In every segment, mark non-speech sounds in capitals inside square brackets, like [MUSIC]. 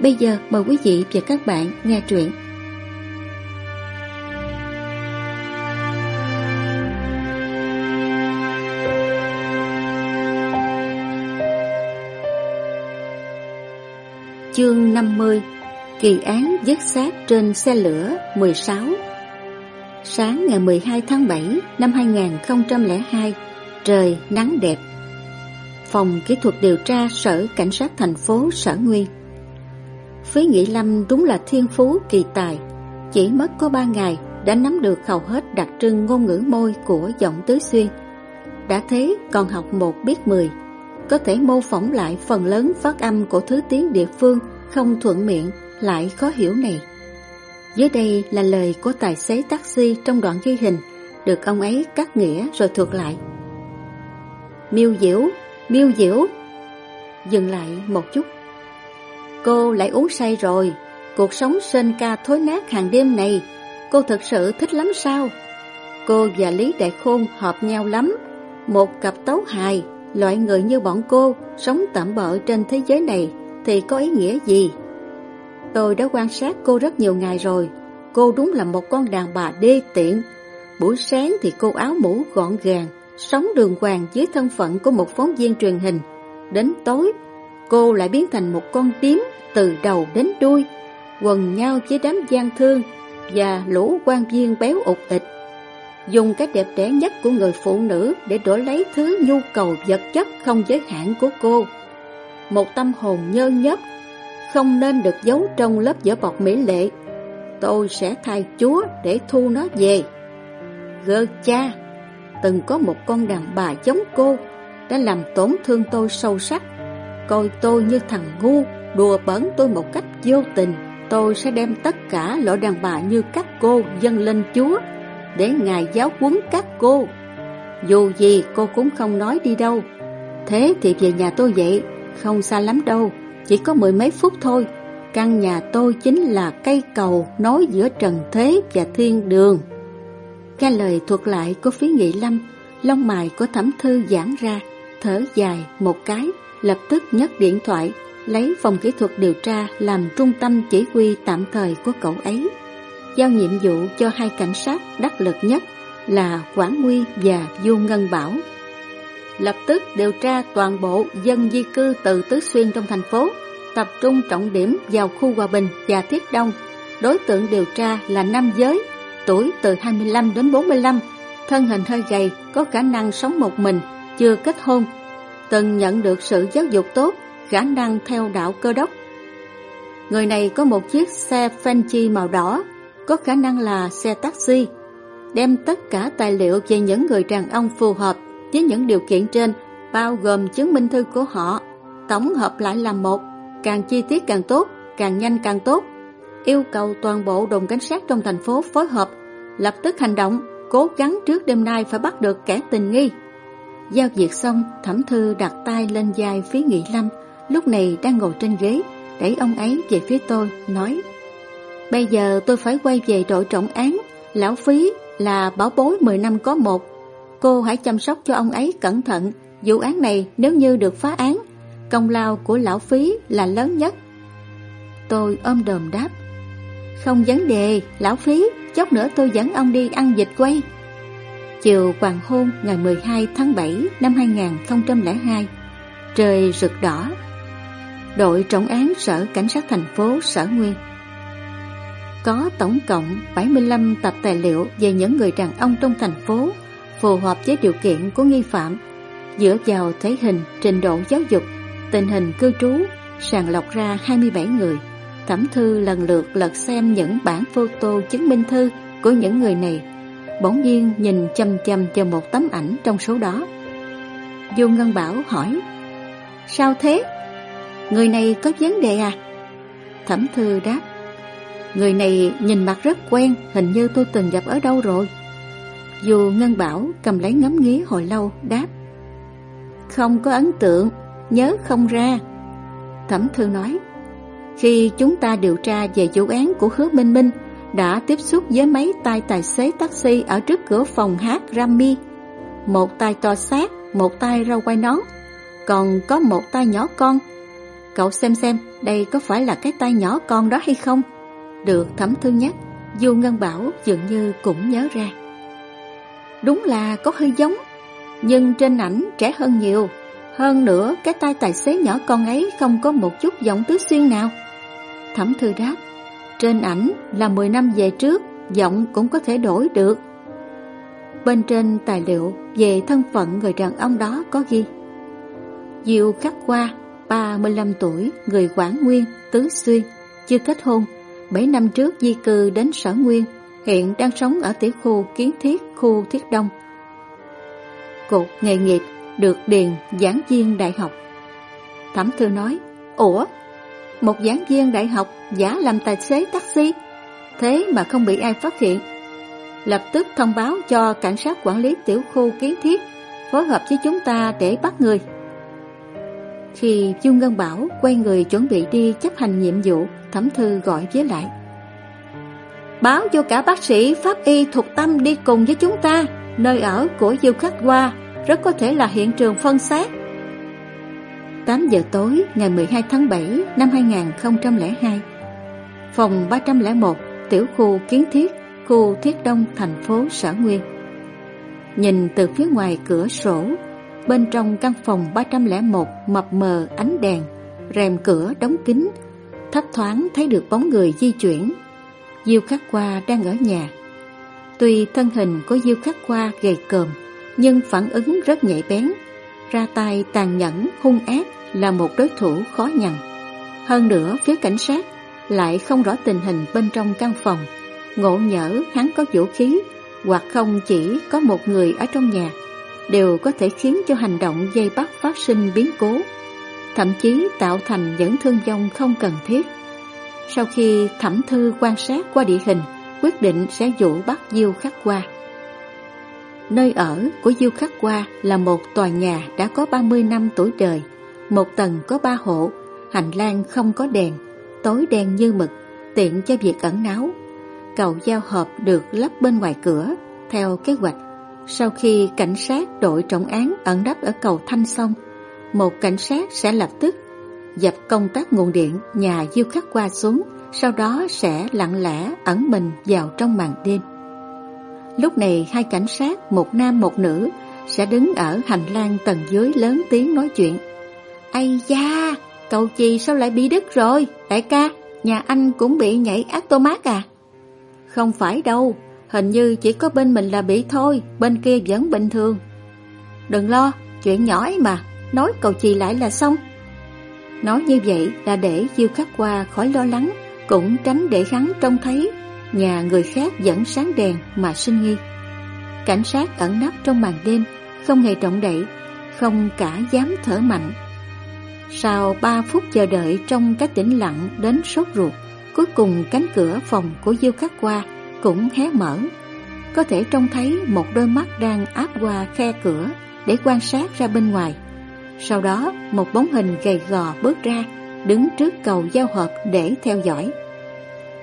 Bây giờ mời quý vị và các bạn nghe truyện. Chương 50 Kỳ án dứt xác trên xe lửa 16 Sáng ngày 12 tháng 7 năm 2002 Trời nắng đẹp Phòng kỹ thuật điều tra Sở Cảnh sát thành phố Sở Nguyên Phí Nghị Lâm đúng là thiên phú kỳ tài. Chỉ mất có ba ngày đã nắm được hầu hết đặc trưng ngôn ngữ môi của giọng tứ xuyên. Đã thế còn học một biết mười Có thể mô phỏng lại phần lớn phát âm của thứ tiếng địa phương không thuận miệng lại khó hiểu này. Dưới đây là lời của tài xế taxi trong đoạn ghi hình Được ông ấy cắt nghĩa rồi thuật lại. Miêu diễu, miêu diễu. Dừng lại một chút. Cô lại uống say rồi. Cuộc sống sên ca thối nát hàng đêm này, Cô thật sự thích lắm sao? Cô và Lý Đại Khôn hợp nhau lắm. Một cặp tấu hài, Loại người như bọn cô, Sống tạm bợ trên thế giới này Thì có ý nghĩa gì? Tôi đã quan sát cô rất nhiều ngày rồi. Cô đúng là một con đàn bà đê tiện. Buổi sáng thì cô áo mũ gọn gàng Sống đường hoàng dưới thân phận của một phóng viên truyền hình. Đến tối Cô lại biến thành một con tím từ đầu đến đuôi, quần nhau với đám gian thương và lũ quan viên béo ụt ịch. Dùng cái đẹp đẽ nhất của người phụ nữ để đổi lấy thứ nhu cầu vật chất không giới hạn của cô. Một tâm hồn nhơ nhấp, không nên được giấu trong lớp vỏ bọc mỹ lệ. Tôi sẽ thay chúa để thu nó về. Gơ cha, từng có một con đàn bà giống cô đã làm tổn thương tôi sâu sắc coi tôi như thằng ngu, đùa bỡn tôi một cách vô tình, tôi sẽ đem tất cả loại đàn bà như các cô dâng lên Chúa, để Ngài giáo huấn các cô. Dù gì cô cũng không nói đi đâu. Thế thì về nhà tôi vậy, không xa lắm đâu, chỉ có mười mấy phút thôi. Căn nhà tôi chính là cây cầu nối giữa trần thế và thiên đường. Nghe lời thuật lại của phí nghị lâm, lông mày của thẩm thư giãn ra, thở dài một cái lập tức nhấc điện thoại, lấy phòng kỹ thuật điều tra làm trung tâm chỉ huy tạm thời của cậu ấy. Giao nhiệm vụ cho hai cảnh sát đắc lực nhất là Quảng Nguy và Du Ngân Bảo. Lập tức điều tra toàn bộ dân di cư từ Tứ Xuyên trong thành phố, tập trung trọng điểm vào khu Hòa Bình và Thiết Đông. Đối tượng điều tra là nam giới, tuổi từ 25 đến 45, thân hình hơi gầy, có khả năng sống một mình, chưa kết hôn từng nhận được sự giáo dục tốt, khả năng theo đạo cơ đốc. Người này có một chiếc xe Fenchi màu đỏ, có khả năng là xe taxi, đem tất cả tài liệu về những người đàn ông phù hợp với những điều kiện trên, bao gồm chứng minh thư của họ, tổng hợp lại làm một, càng chi tiết càng tốt, càng nhanh càng tốt. Yêu cầu toàn bộ đồn cảnh sát trong thành phố phối hợp, lập tức hành động, cố gắng trước đêm nay phải bắt được kẻ tình nghi. Giao việc xong, Thẩm Thư đặt tay lên vai phía Nghị Lâm, lúc này đang ngồi trên ghế, đẩy ông ấy về phía tôi, nói Bây giờ tôi phải quay về đội trọng án, lão phí là bảo bối 10 năm có một. Cô hãy chăm sóc cho ông ấy cẩn thận, vụ án này nếu như được phá án, công lao của lão phí là lớn nhất. Tôi ôm đờm đáp, không vấn đề, lão phí, chốc nữa tôi dẫn ông đi ăn dịch quay. Chiều hoàng hôn ngày 12 tháng 7 năm 2002 Trời rực đỏ. Đội trọng án Sở Cảnh sát thành phố Sở Nguyên. Có tổng cộng 75 tập tài liệu về những người đàn ông trong thành phố phù hợp với điều kiện của nghi phạm dựa vào thể hình, trình độ giáo dục, tình hình cư trú sàng lọc ra 27 người. Thẩm thư lần lượt lật xem những bản photo chứng minh thư của những người này bỗng nhiên nhìn chăm chăm cho một tấm ảnh trong số đó. Du Ngân Bảo hỏi, sao thế? Người này có vấn đề à? Thẩm Thư đáp, Người này nhìn mặt rất quen Hình như tôi từng gặp ở đâu rồi Dù Ngân Bảo cầm lấy ngắm nghía hồi lâu đáp Không có ấn tượng Nhớ không ra Thẩm Thư nói Khi chúng ta điều tra về vụ án của Hứa Minh Minh đã tiếp xúc với mấy tay tài xế taxi Ở trước cửa phòng hát Rami. Một tay to xác Một tay rau quay nón Còn có một tay nhỏ con. Cậu xem xem Đây có phải là cái tay nhỏ con đó hay không? Được Thẩm Thư nhắc Du Ngân Bảo dường như cũng nhớ ra. Đúng là có hơi giống Nhưng trên ảnh trẻ hơn nhiều. Hơn nữa, cái tay tài xế nhỏ con ấy không có một chút giọng tứ xuyên nào. Thẩm thư đáp, trên ảnh là 10 năm về trước, giọng cũng có thể đổi được. Bên trên tài liệu về thân phận người đàn ông đó có ghi. Diệu Khắc Hoa, 35 tuổi, người Quảng Nguyên, Tứ Xuyên, chưa kết hôn, 7 năm trước di cư đến Sở Nguyên, hiện đang sống ở tiểu khu Kiến Thiết, khu Thiết Đông. Cột nghề nghiệp được điền giảng viên đại học. Thẩm Thư nói, Ủa, một giảng viên đại học giả làm tài xế taxi, thế mà không bị ai phát hiện. Lập tức thông báo cho cảnh sát quản lý tiểu khu kiến thiết, phối hợp với chúng ta để bắt người. Khi Dương Ngân Bảo quay người chuẩn bị đi chấp hành nhiệm vụ, Thẩm Thư gọi với lại. Báo cho cả bác sĩ pháp y thuộc tâm đi cùng với chúng ta, nơi ở của diêu khắc hoa rất có thể là hiện trường phân xác. 8 giờ tối ngày 12 tháng 7 năm 2002 Phòng 301 tiểu khu kiến thiết khu thiết đông thành phố Sở Nguyên. Nhìn từ phía ngoài cửa sổ Bên trong căn phòng 301 mập mờ ánh đèn Rèm cửa đóng kín Thấp thoáng thấy được bóng người di chuyển. Diêu khắc qua đang ở nhà. Tuy thân hình của Diêu khắc qua gầy còm nhưng phản ứng rất nhạy bén. Ra tay tàn nhẫn, hung ác là một đối thủ khó nhằn. Hơn nữa, phía cảnh sát lại không rõ tình hình bên trong căn phòng. Ngộ nhỡ hắn có vũ khí hoặc không chỉ có một người ở trong nhà đều có thể khiến cho hành động dây bắt phát sinh biến cố, thậm chí tạo thành những thương vong không cần thiết. Sau khi thẩm thư quan sát qua địa hình, quyết định sẽ dụ bắt Diêu khắc qua. Nơi ở của diêu Khắc Qua là một tòa nhà đã có 30 năm tuổi đời, một tầng có ba hộ, hành lang không có đèn, tối đen như mực, tiện cho việc ẩn náu. Cầu giao hợp được lắp bên ngoài cửa, theo kế hoạch. Sau khi cảnh sát đội trọng án ẩn nấp ở cầu Thanh sông một cảnh sát sẽ lập tức dập công tác nguồn điện nhà Du Khắc Qua xuống, sau đó sẽ lặng lẽ ẩn mình vào trong màn đêm. Lúc này hai cảnh sát, một nam một nữ, sẽ đứng ở hành lang tầng dưới lớn tiếng nói chuyện. Ây da, cậu chì sao lại bị đứt rồi? Đại ca, nhà anh cũng bị nhảy automat à? Không phải đâu, hình như chỉ có bên mình là bị thôi, bên kia vẫn bình thường. Đừng lo, chuyện nhỏ ấy mà, nói cậu chì lại là xong. Nói như vậy là để Diêu Khắc qua khỏi lo lắng, cũng tránh để hắn trông thấy nhà người khác vẫn sáng đèn mà sinh nghi. Cảnh sát ẩn nấp trong màn đêm, không hề động đậy, không cả dám thở mạnh. Sau ba phút chờ đợi trong cái tĩnh lặng đến sốt ruột, cuối cùng cánh cửa phòng của Diêu Khắc qua cũng hé mở. Có thể trông thấy một đôi mắt đang áp qua khe cửa để quan sát ra bên ngoài. Sau đó, một bóng hình gầy gò bước ra, đứng trước cầu giao hợp để theo dõi.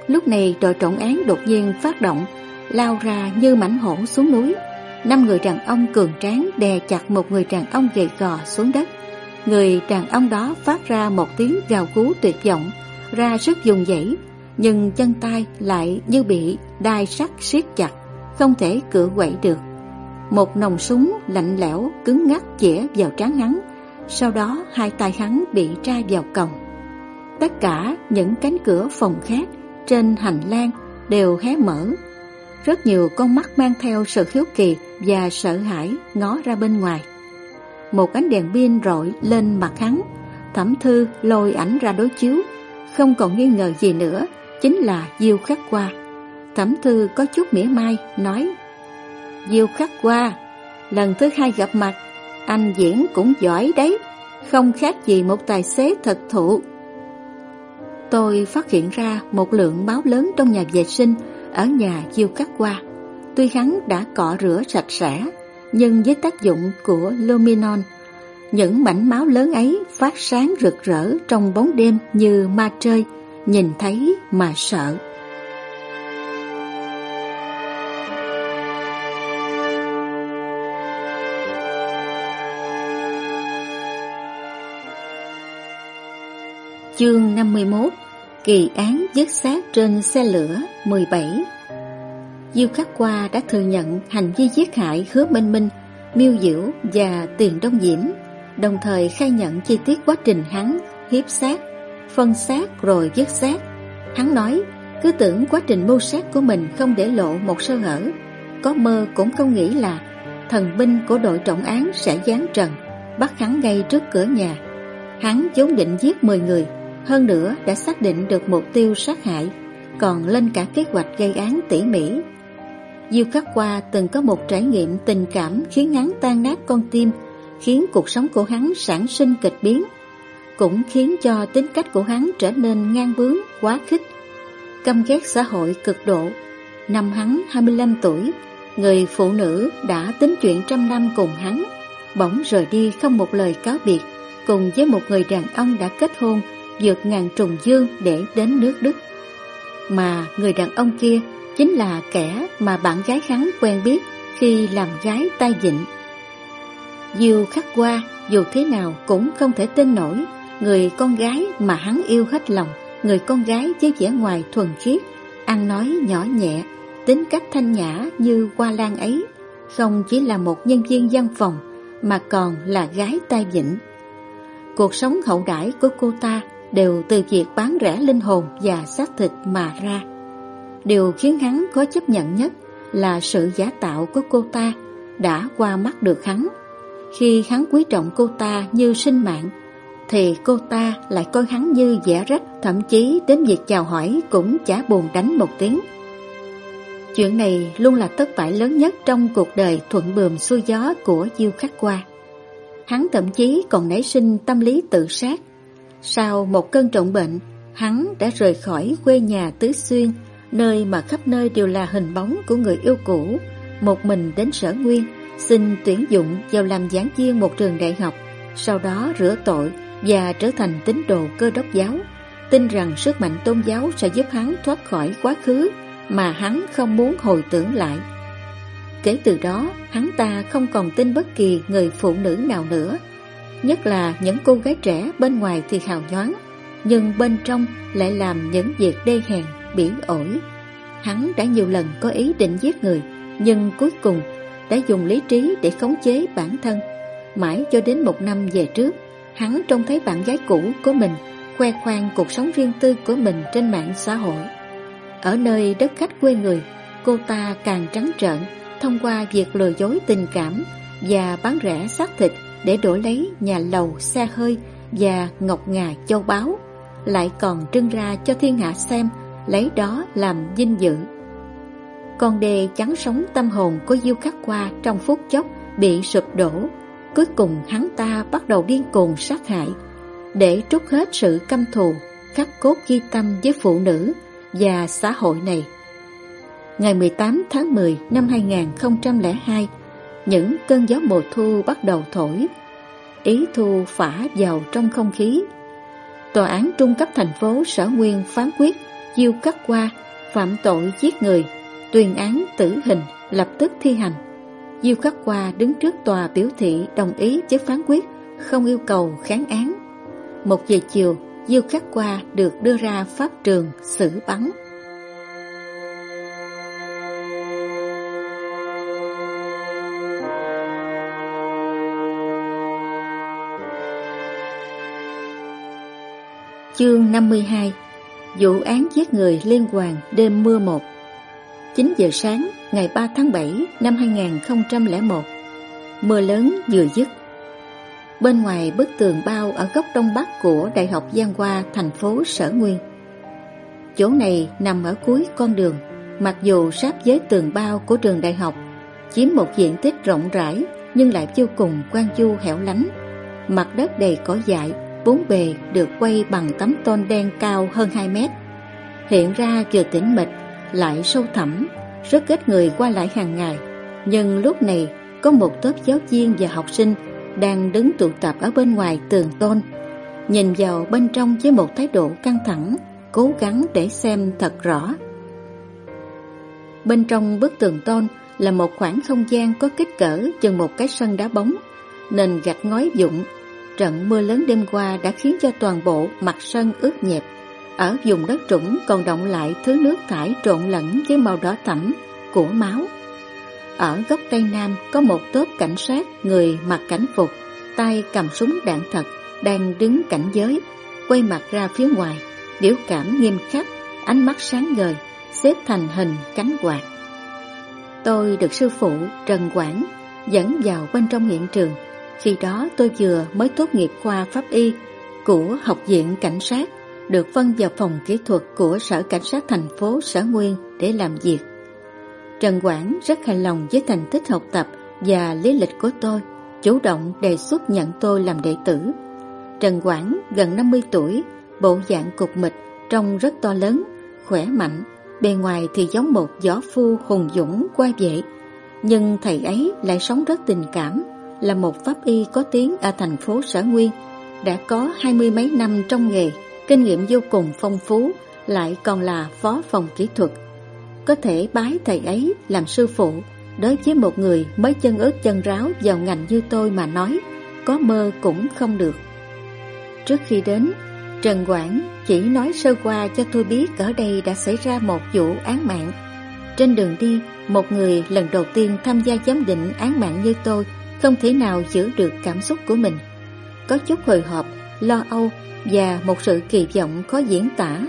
Lúc này đội trọng án đột nhiên phát động, lao ra như mảnh hổ xuống núi. Năm người đàn ông cường tráng đè chặt một người đàn ông gầy gò xuống đất. Người đàn ông đó phát ra một tiếng gào cú tuyệt vọng, ra sức dùng dãy, nhưng chân tay lại như bị đai sắt siết chặt, không thể cựa quậy được. Một nòng súng lạnh lẽo cứng ngắc chĩa vào trán hắn, sau đó hai tay hắn bị tra vào còng. Tất cả những cánh cửa phòng khác trên hành lang đều hé mở. Rất nhiều con mắt mang theo sự hiếu kỳ và sợ hãi ngó ra bên ngoài. Một ánh đèn pin rọi lên mặt hắn, thẩm thư lôi ảnh ra đối chiếu, không còn nghi ngờ gì nữa, chính là Diêu Khắc Qua. Thẩm thư có chút mỉa mai, nói Diêu Khắc Qua, lần thứ hai gặp mặt, anh diễn cũng giỏi đấy, không khác gì một tài xế thật thụ. tôi phát hiện ra một lượng máu lớn trong nhà vệ sinh ở nhà Diêu Khắc Qua. Tuy hắn đã cọ rửa sạch sẽ, nhưng với tác dụng của luminon, những mảnh máu lớn ấy phát sáng rực rỡ trong bóng đêm như ma chơi, nhìn thấy mà sợ. Chương 51 Kỳ án dứt xác trên xe lửa 17 Diêu Khắc Qua đã thừa nhận hành vi giết hại Hứa Minh Minh, Miêu Diễu và Tiền Đông Diễm, đồng thời khai nhận chi tiết quá trình hắn hiếp xác, phân xác rồi giết xác. Hắn nói, cứ tưởng quá trình mưu sát của mình không để lộ một sơ hở, có mơ cũng không nghĩ là thần binh của đội trọng án sẽ giáng trần, bắt hắn ngay trước cửa nhà. Hắn vốn định giết 10 người, hơn nữa đã xác định được mục tiêu sát hại, còn lên cả kế hoạch gây án tỉ mỉ. Diêu Khắc Qua từng có một trải nghiệm tình cảm khiến hắn tan nát con tim, khiến cuộc sống của hắn sản sinh kịch biến, cũng khiến cho tính cách của hắn trở nên ngang bướng, quá khích. Căm ghét xã hội cực độ. Năm hắn 25 tuổi, người phụ nữ đã tính chuyện trăm năm cùng hắn, bỗng rời đi không một lời cáo biệt, cùng với một người đàn ông đã kết hôn vượt ngàn trùng dương để đến nước Đức. Mà người đàn ông kia chính là kẻ mà bạn gái hắn quen biết khi làm gái tai dịnh. Diêu khắc qua dù thế nào cũng không thể tin nổi người con gái mà hắn yêu hết lòng, người con gái với vẻ ngoài thuần khiết, ăn nói nhỏ nhẹ, tính cách thanh nhã như hoa lan ấy, không chỉ là một nhân viên văn phòng mà còn là gái tai dịnh. Cuộc sống hậu đãi của cô ta đều từ việc bán rẻ linh hồn và xác thịt mà ra. Điều khiến hắn khó chấp nhận nhất là sự giả tạo của cô ta đã qua mắt được hắn. Khi hắn quý trọng cô ta như sinh mạng, thì cô ta lại coi hắn như giả rách, thậm chí đến việc chào hỏi cũng chả buồn đánh một tiếng. Chuyện này luôn là thất bại lớn nhất trong cuộc đời thuận bườm xuôi gió của Diêu Khắc Qua. Hắn thậm chí còn nảy sinh tâm lý tự sát sau một cơn trọng bệnh, hắn đã rời khỏi quê nhà Tứ Xuyên, nơi mà khắp nơi đều là hình bóng của người yêu cũ, một mình đến sở nguyên, xin tuyển dụng vào làm giảng viên một trường đại học, sau đó rửa tội và trở thành tín đồ cơ đốc giáo, tin rằng sức mạnh tôn giáo sẽ giúp hắn thoát khỏi quá khứ mà hắn không muốn hồi tưởng lại. Kể từ đó, hắn ta không còn tin bất kỳ người phụ nữ nào nữa, Nhất là những cô gái trẻ bên ngoài thì hào nhoáng Nhưng bên trong lại làm những việc đê hèn, bỉ ổi. Hắn đã nhiều lần có ý định giết người Nhưng cuối cùng đã dùng lý trí để khống chế bản thân. Mãi cho đến một năm về trước Hắn trông thấy bạn gái cũ của mình Khoe khoang cuộc sống riêng tư của mình trên mạng xã hội. Ở nơi đất khách quê người Cô ta càng trắng trợn Thông qua việc lừa dối tình cảm Và bán rẻ xác thịt để đổi lấy nhà lầu, xe hơi và ngọc ngà châu báu, lại còn trưng ra cho thiên hạ xem, lấy đó làm dinh dự. Con đê chắn sống tâm hồn của Diêu Khắc Qua trong phút chốc bị sụp đổ, cuối cùng hắn ta bắt đầu điên cuồng sát hại, để trút hết sự căm thù, khắc cốt ghi tâm với phụ nữ và xã hội này. Ngày 18 tháng 10 năm 2002, những cơn gió mùa thu bắt đầu thổi, ý thu phả vào trong không khí. Tòa án trung cấp thành phố Sở Nguyên phán quyết Diêu Cắt Qua phạm tội giết người, tuyên án tử hình lập tức thi hành. Diêu khắc Qua đứng trước tòa biểu thị đồng ý với phán quyết, không yêu cầu kháng án. Một giờ chiều, Diêu khắc Qua được đưa ra pháp trường xử bắn. Chương 52 Vụ án giết người liên hoàn đêm mưa một. 9 giờ sáng, ngày 3 tháng 7 năm 2001 Mưa lớn vừa dứt. Bên ngoài bức tường bao ở góc đông bắc của Đại học Giang Hoa, thành phố Sở Nguyên. Chỗ này nằm ở cuối con đường, Mặc dù sát với tường bao của trường đại học, Chiếm một diện tích rộng rãi Nhưng lại vô cùng quan du hẻo lánh, Mặt đất đầy cỏ dại bốn bề được quay bằng tấm tôn đen cao hơn 2 mét. Hiện ra vừa tĩnh mịch, lại sâu thẳm, rất ít người qua lại hàng ngày. Nhưng lúc này có một tốp giáo viên và học sinh đang đứng tụ tập ở bên ngoài tường tôn. Nhìn vào bên trong với một thái độ căng thẳng, cố gắng để xem thật rõ. Bên trong bức tường tôn là một khoảng không gian có kích cỡ chừng một cái sân đá bóng, nền gạch ngói dụng. Trận mưa lớn đêm qua đã khiến cho toàn bộ mặt sân ướt nhẹp. Ở vùng đất trũng còn động lại thứ nước thải trộn lẫn với màu đỏ thẫm của máu. Ở góc Tây Nam có một tốp cảnh sát người mặc cảnh phục, tay cầm súng đạn thật, đang đứng cảnh giới, quay mặt ra phía ngoài, biểu cảm nghiêm khắc, ánh mắt sáng ngời, xếp thành hình cánh quạt. Tôi được sư phụ Trần Quảng dẫn vào bên trong hiện trường. Khi đó tôi vừa mới tốt nghiệp khoa pháp y của Học viện Cảnh sát, được phân vào phòng kỹ thuật của Sở Cảnh sát thành phố Sở Nguyên để làm việc. Trần Quảng rất hài lòng với thành tích học tập và lý lịch của tôi, chủ động đề xuất nhận tôi làm đệ tử. Trần Quảng gần 50 tuổi, bộ dạng cục mịch, trông rất to lớn, khỏe mạnh, bề ngoài thì giống một gió phu hùng dũng qua vệ. Nhưng thầy ấy lại sống rất tình cảm, là một pháp y có tiếng ở thành phố Sở Nguyên, đã có hai mươi mấy năm trong nghề, kinh nghiệm vô cùng phong phú, lại còn là phó phòng kỹ thuật. Có thể bái thầy ấy làm sư phụ đối với một người mới chân ướt chân ráo vào ngành như tôi mà nói có mơ cũng không được. Trước khi đến Trần Quảng chỉ nói sơ qua cho tôi biết ở đây đã xảy ra một vụ án mạng. Trên đường đi một người lần đầu tiên tham gia giám định án mạng như tôi không thể nào giữ được cảm xúc của mình có chút hồi hộp lo âu và một sự kỳ vọng khó diễn tả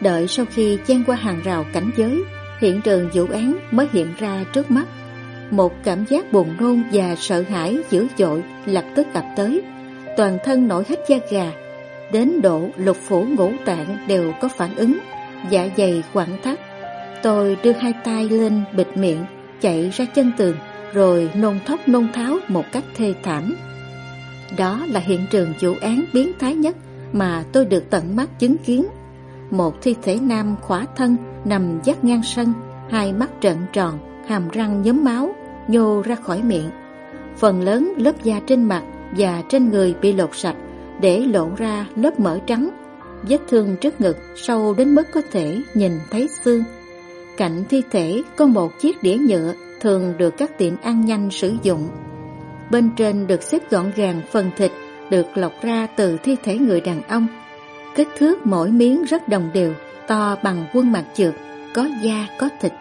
đợi sau khi chen qua hàng rào cảnh giới hiện trường vụ án mới hiện ra trước mắt. Một cảm giác buồn nôn và sợ hãi dữ dội lập tức ập tới, toàn thân nổi hết da gà, đến độ lục phủ ngũ tạng đều có phản ứng, dạ dày quặn thắt. Tôi đưa hai tay lên bịt miệng, chạy ra chân tường, rồi nôn thốc nôn tháo một cách thê thảm. Đó là hiện trường vụ án biến thái nhất mà tôi được tận mắt chứng kiến một thi thể nam khỏa thân nằm dắt ngang sân, hai mắt trợn tròn, hàm răng nhấm máu, nhô ra khỏi miệng. Phần lớn lớp da trên mặt và trên người bị lột sạch để lộ ra lớp mỡ trắng. Vết thương trước ngực sâu đến mức có thể nhìn thấy xương. Cạnh thi thể có một chiếc đĩa nhựa thường được các tiệm ăn nhanh sử dụng. Bên trên được xếp gọn gàng phần thịt được lọc ra từ thi thể người đàn ông Kích thước mỗi miếng rất đồng đều, to bằng quân mặt trượt, có da có thịt.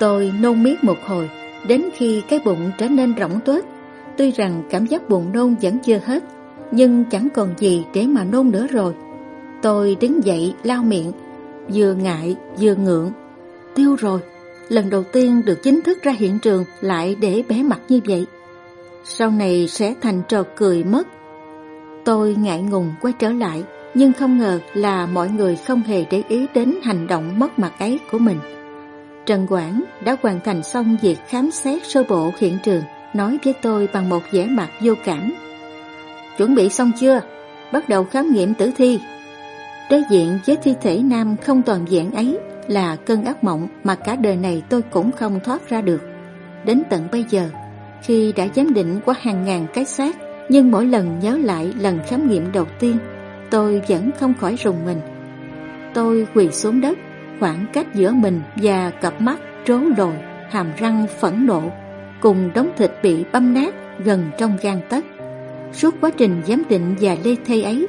Tôi nôn miết một hồi, đến khi cái bụng trở nên rỗng tuếch. Tuy rằng cảm giác buồn nôn vẫn chưa hết, nhưng chẳng còn gì để mà nôn nữa rồi. Tôi đứng dậy lao miệng, vừa ngại vừa ngượng. Tiêu rồi, lần đầu tiên được chính thức ra hiện trường lại để bé mặt như vậy. Sau này sẽ thành trò cười mất. Tôi ngại ngùng quay trở lại, nhưng không ngờ là mọi người không hề để ý đến hành động mất mặt ấy của mình. Trần Quảng đã hoàn thành xong việc khám xét sơ bộ hiện trường, nói với tôi bằng một vẻ mặt vô cảm. Chuẩn bị xong chưa? Bắt đầu khám nghiệm tử thi. Đối diện với thi thể nam không toàn diện ấy là cơn ác mộng mà cả đời này tôi cũng không thoát ra được. Đến tận bây giờ, khi đã giám định qua hàng ngàn cái xác, nhưng mỗi lần nhớ lại lần khám nghiệm đầu tiên tôi vẫn không khỏi rùng mình. Tôi quỳ xuống đất, khoảng cách giữa mình và cặp mắt trố lồi, hàm răng phẫn nộ, cùng đống thịt bị băm nát gần trong gan tất. Suốt quá trình giám định và lê thê ấy,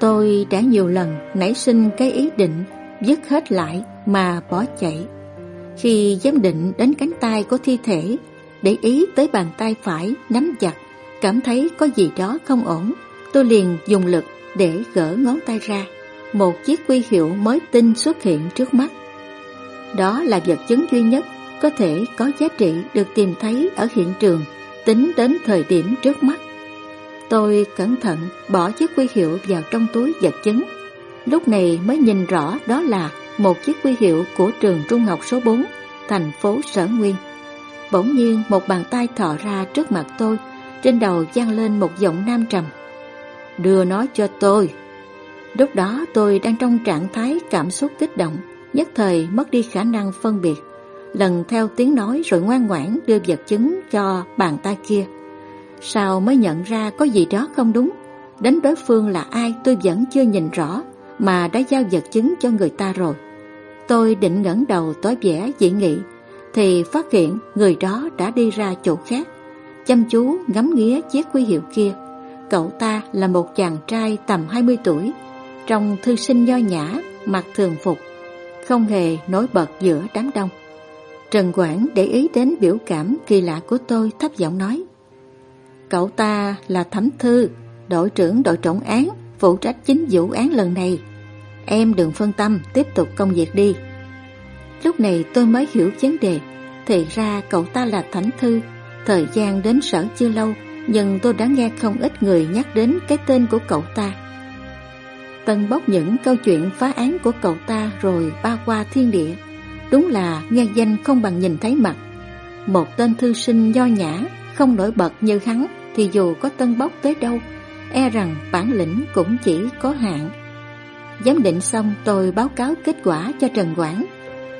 tôi đã nhiều lần nảy sinh cái ý định dứt hết lại mà bỏ chạy. Khi giám định đến cánh tay của thi thể, để ý tới bàn tay phải nắm chặt, cảm thấy có gì đó không ổn, tôi liền dùng lực để gỡ ngón tay ra. Một chiếc quy hiệu mới tinh xuất hiện trước mắt. Đó là vật chứng duy nhất có thể có giá trị được tìm thấy ở hiện trường tính đến thời điểm trước mắt. Tôi cẩn thận bỏ chiếc quy hiệu vào trong túi vật chứng. Lúc này mới nhìn rõ đó là một chiếc quy hiệu của trường trung học số 4, thành phố Sở Nguyên. Bỗng nhiên một bàn tay thọ ra trước mặt tôi, trên đầu vang lên một giọng nam trầm. Đưa nó cho tôi. Lúc đó tôi đang trong trạng thái cảm xúc kích động, nhất thời mất đi khả năng phân biệt. Lần theo tiếng nói rồi ngoan ngoãn đưa vật chứng cho bàn tay kia. Sao mới nhận ra có gì đó không đúng? Đến đối phương là ai tôi vẫn chưa nhìn rõ mà đã giao vật chứng cho người ta rồi. Tôi định ngẩng đầu tối vẻ dị nghị thì phát hiện người đó đã đi ra chỗ khác. Chăm chú ngắm nghía chiếc quy hiệu kia. Cậu ta là một chàng trai tầm 20 tuổi, trong thư sinh nho nhã, mặc thường phục, không hề nổi bật giữa đám đông. Trần Quảng để ý đến biểu cảm kỳ lạ của tôi thấp giọng nói Cậu ta là Thẩm Thư, đội trưởng đội trọng án, phụ trách chính vụ án lần này. Em đừng phân tâm, tiếp tục công việc đi. Lúc này tôi mới hiểu vấn đề, thì ra cậu ta là thánh Thư. Thời gian đến sở chưa lâu, nhưng tôi đã nghe không ít người nhắc đến cái tên của cậu ta. Tân bốc những câu chuyện phá án của cậu ta rồi ba qua thiên địa. Đúng là nghe danh không bằng nhìn thấy mặt. Một tên thư sinh nho nhã, không nổi bật như hắn thì dù có tân bốc tới đâu, e rằng bản lĩnh cũng chỉ có hạn. Giám định xong tôi báo cáo kết quả cho Trần Quảng.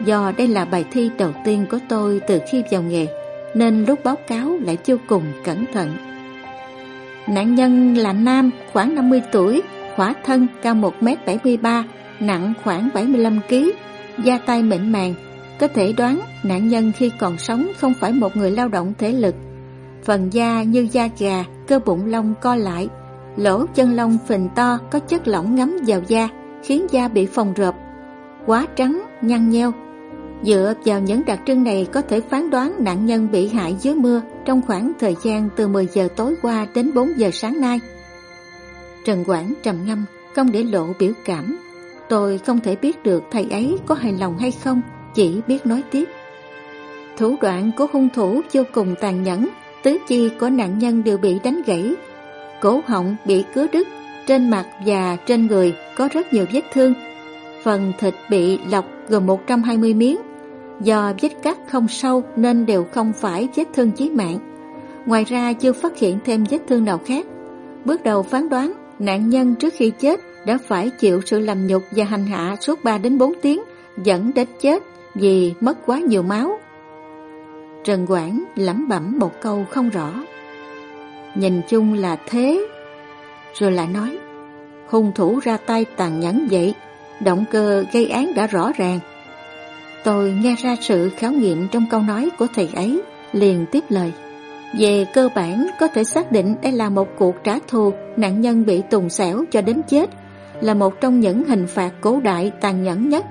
Do đây là bài thi đầu tiên của tôi từ khi vào nghề, nên lúc báo cáo lại vô cùng cẩn thận. Nạn nhân là nam, khoảng 50 tuổi, khỏa thân, cao 1m73, nặng khoảng 75kg, da tay mịn màng. Có thể đoán nạn nhân khi còn sống không phải một người lao động thể lực. Phần da như da gà, cơ bụng lông co lại, lỗ chân lông phình to có chất lỏng ngấm vào da, khiến da bị phồng rộp, quá trắng, nhăn nheo. Dựa vào những đặc trưng này có thể phán đoán nạn nhân bị hại dưới mưa trong khoảng thời gian từ 10 giờ tối qua đến 4 giờ sáng nay. Trần Quảng trầm ngâm, không để lộ biểu cảm. Tôi không thể biết được thầy ấy có hài lòng hay không, chỉ biết nói tiếp. Thủ đoạn của hung thủ vô cùng tàn nhẫn, tứ chi của nạn nhân đều bị đánh gãy. Cổ họng bị cứa đứt, trên mặt và trên người có rất nhiều vết thương. Phần thịt bị lọc gồm 120 miếng. Do vết cắt không sâu nên đều không phải vết thương chí mạng. Ngoài ra chưa phát hiện thêm vết thương nào khác. Bước đầu phán đoán, nạn nhân trước khi chết đã phải chịu sự làm nhục và hành hạ suốt 3 đến 4 tiếng, dẫn đến chết vì mất quá nhiều máu. Trần Quảng lẩm bẩm một câu không rõ. Nhìn chung là thế. Rồi lại nói, hung thủ ra tay tàn nhẫn vậy, động cơ gây án đã rõ ràng. Tôi nghe ra sự khảo nghiệm trong câu nói của thầy ấy, liền tiếp lời. Về cơ bản có thể xác định đây là một cuộc trả thù nạn nhân bị tùng xẻo cho đến chết, là một trong những hình phạt cổ đại tàn nhẫn nhất.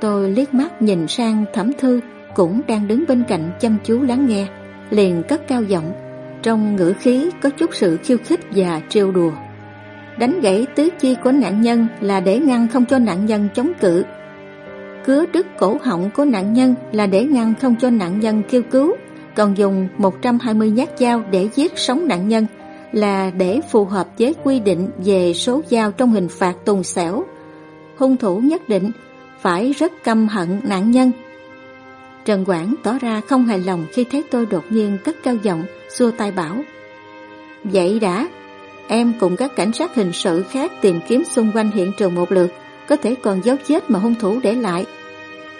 Tôi liếc mắt nhìn sang thẩm thư cũng đang đứng bên cạnh chăm chú lắng nghe, liền cất cao giọng, trong ngữ khí có chút sự khiêu khích và trêu đùa. Đánh gãy tứ chi của nạn nhân là để ngăn không cho nạn nhân chống cự. Cứa đứt cổ họng của nạn nhân là để ngăn không cho nạn nhân kêu cứu, còn dùng 120 nhát dao để giết sống nạn nhân là để phù hợp với quy định về số dao trong hình phạt tùng xẻo. Hung thủ nhất định phải rất căm hận nạn nhân Trần Quảng tỏ ra không hài lòng khi thấy tôi đột nhiên cất cao giọng, xua tay bảo. Vậy đã, em cùng các cảnh sát hình sự khác tìm kiếm xung quanh hiện trường một lượt, có thể còn dấu vết mà hung thủ để lại.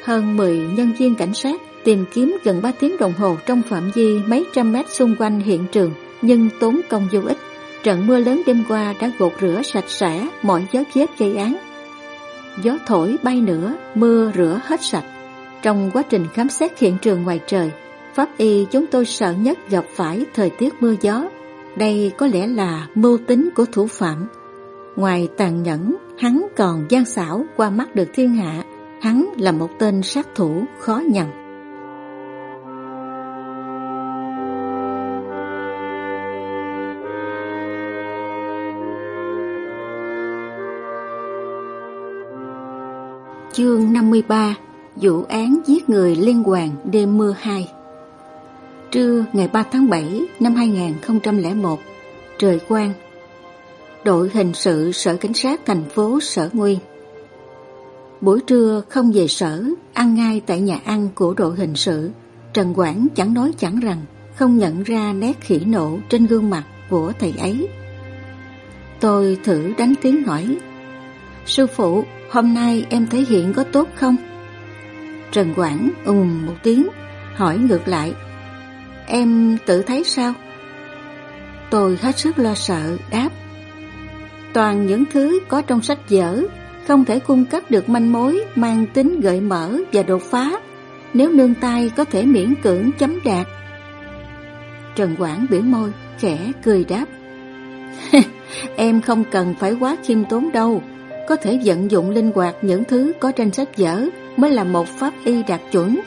Hơn 10 nhân viên cảnh sát tìm kiếm gần 3 tiếng đồng hồ trong phạm vi mấy trăm mét xung quanh hiện trường, nhưng tốn công vô ích. Trận mưa lớn đêm qua đã gột rửa sạch sẽ mọi dấu vết gây án. Gió thổi bay nữa, mưa rửa hết sạch. Trong quá trình khám xét hiện trường ngoài trời, pháp y chúng tôi sợ nhất gặp phải thời tiết mưa gió. Đây có lẽ là mưu tính của thủ phạm. Ngoài tàn nhẫn, hắn còn gian xảo qua mắt được thiên hạ. Hắn là một tên sát thủ khó nhằn. Chương 53 Vụ án giết người liên hoàn đêm mưa 2 Trưa ngày 3 tháng 7 năm 2001 Trời quang. Đội hình sự sở cảnh sát thành phố Sở Nguyên. Buổi trưa không về sở Ăn ngay tại nhà ăn của đội hình sự Trần Quảng chẳng nói chẳng rằng Không nhận ra nét khỉ nộ trên gương mặt của thầy ấy. Tôi thử đánh tiếng hỏi Sư phụ, hôm nay em thể hiện có tốt không? Trần Quảng ùm một tiếng, hỏi ngược lại Em tự thấy sao? Tôi hết sức lo sợ, đáp. Toàn những thứ có trong sách vở Không thể cung cấp được manh mối Mang tính gợi mở và đột phá Nếu nương tay có thể miễn cưỡng chấm đạt. Trần Quảng biểu môi, khẽ cười đáp. [LAUGHS] Em không cần phải quá khiêm tốn đâu Có thể vận dụng linh hoạt những thứ có trên sách vở Mới là một pháp y đạt chuẩn.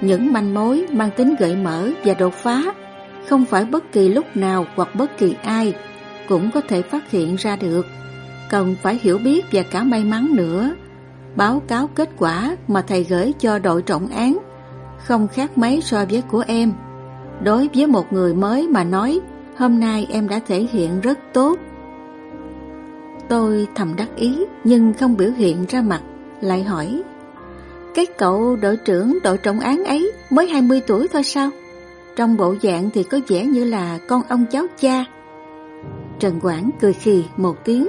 Những manh mối mang tính gợi mở và đột phá, Không phải bất kỳ lúc nào hoặc bất kỳ ai Cũng có thể phát hiện ra được. Cần phải hiểu biết và cả may mắn nữa. Báo cáo kết quả mà thầy gửi cho đội trọng án Không khác mấy so với của em. Đối với một người mới mà nói, Hôm nay em đã thể hiện rất tốt. Tôi thầm đắc ý nhưng không biểu hiện ra mặt, Lại hỏi cái cậu đội trưởng đội trọng án ấy mới 20 tuổi thôi sao? Trong bộ dạng thì có vẻ như là con ông cháu cha. Trần Quảng cười khì một tiếng.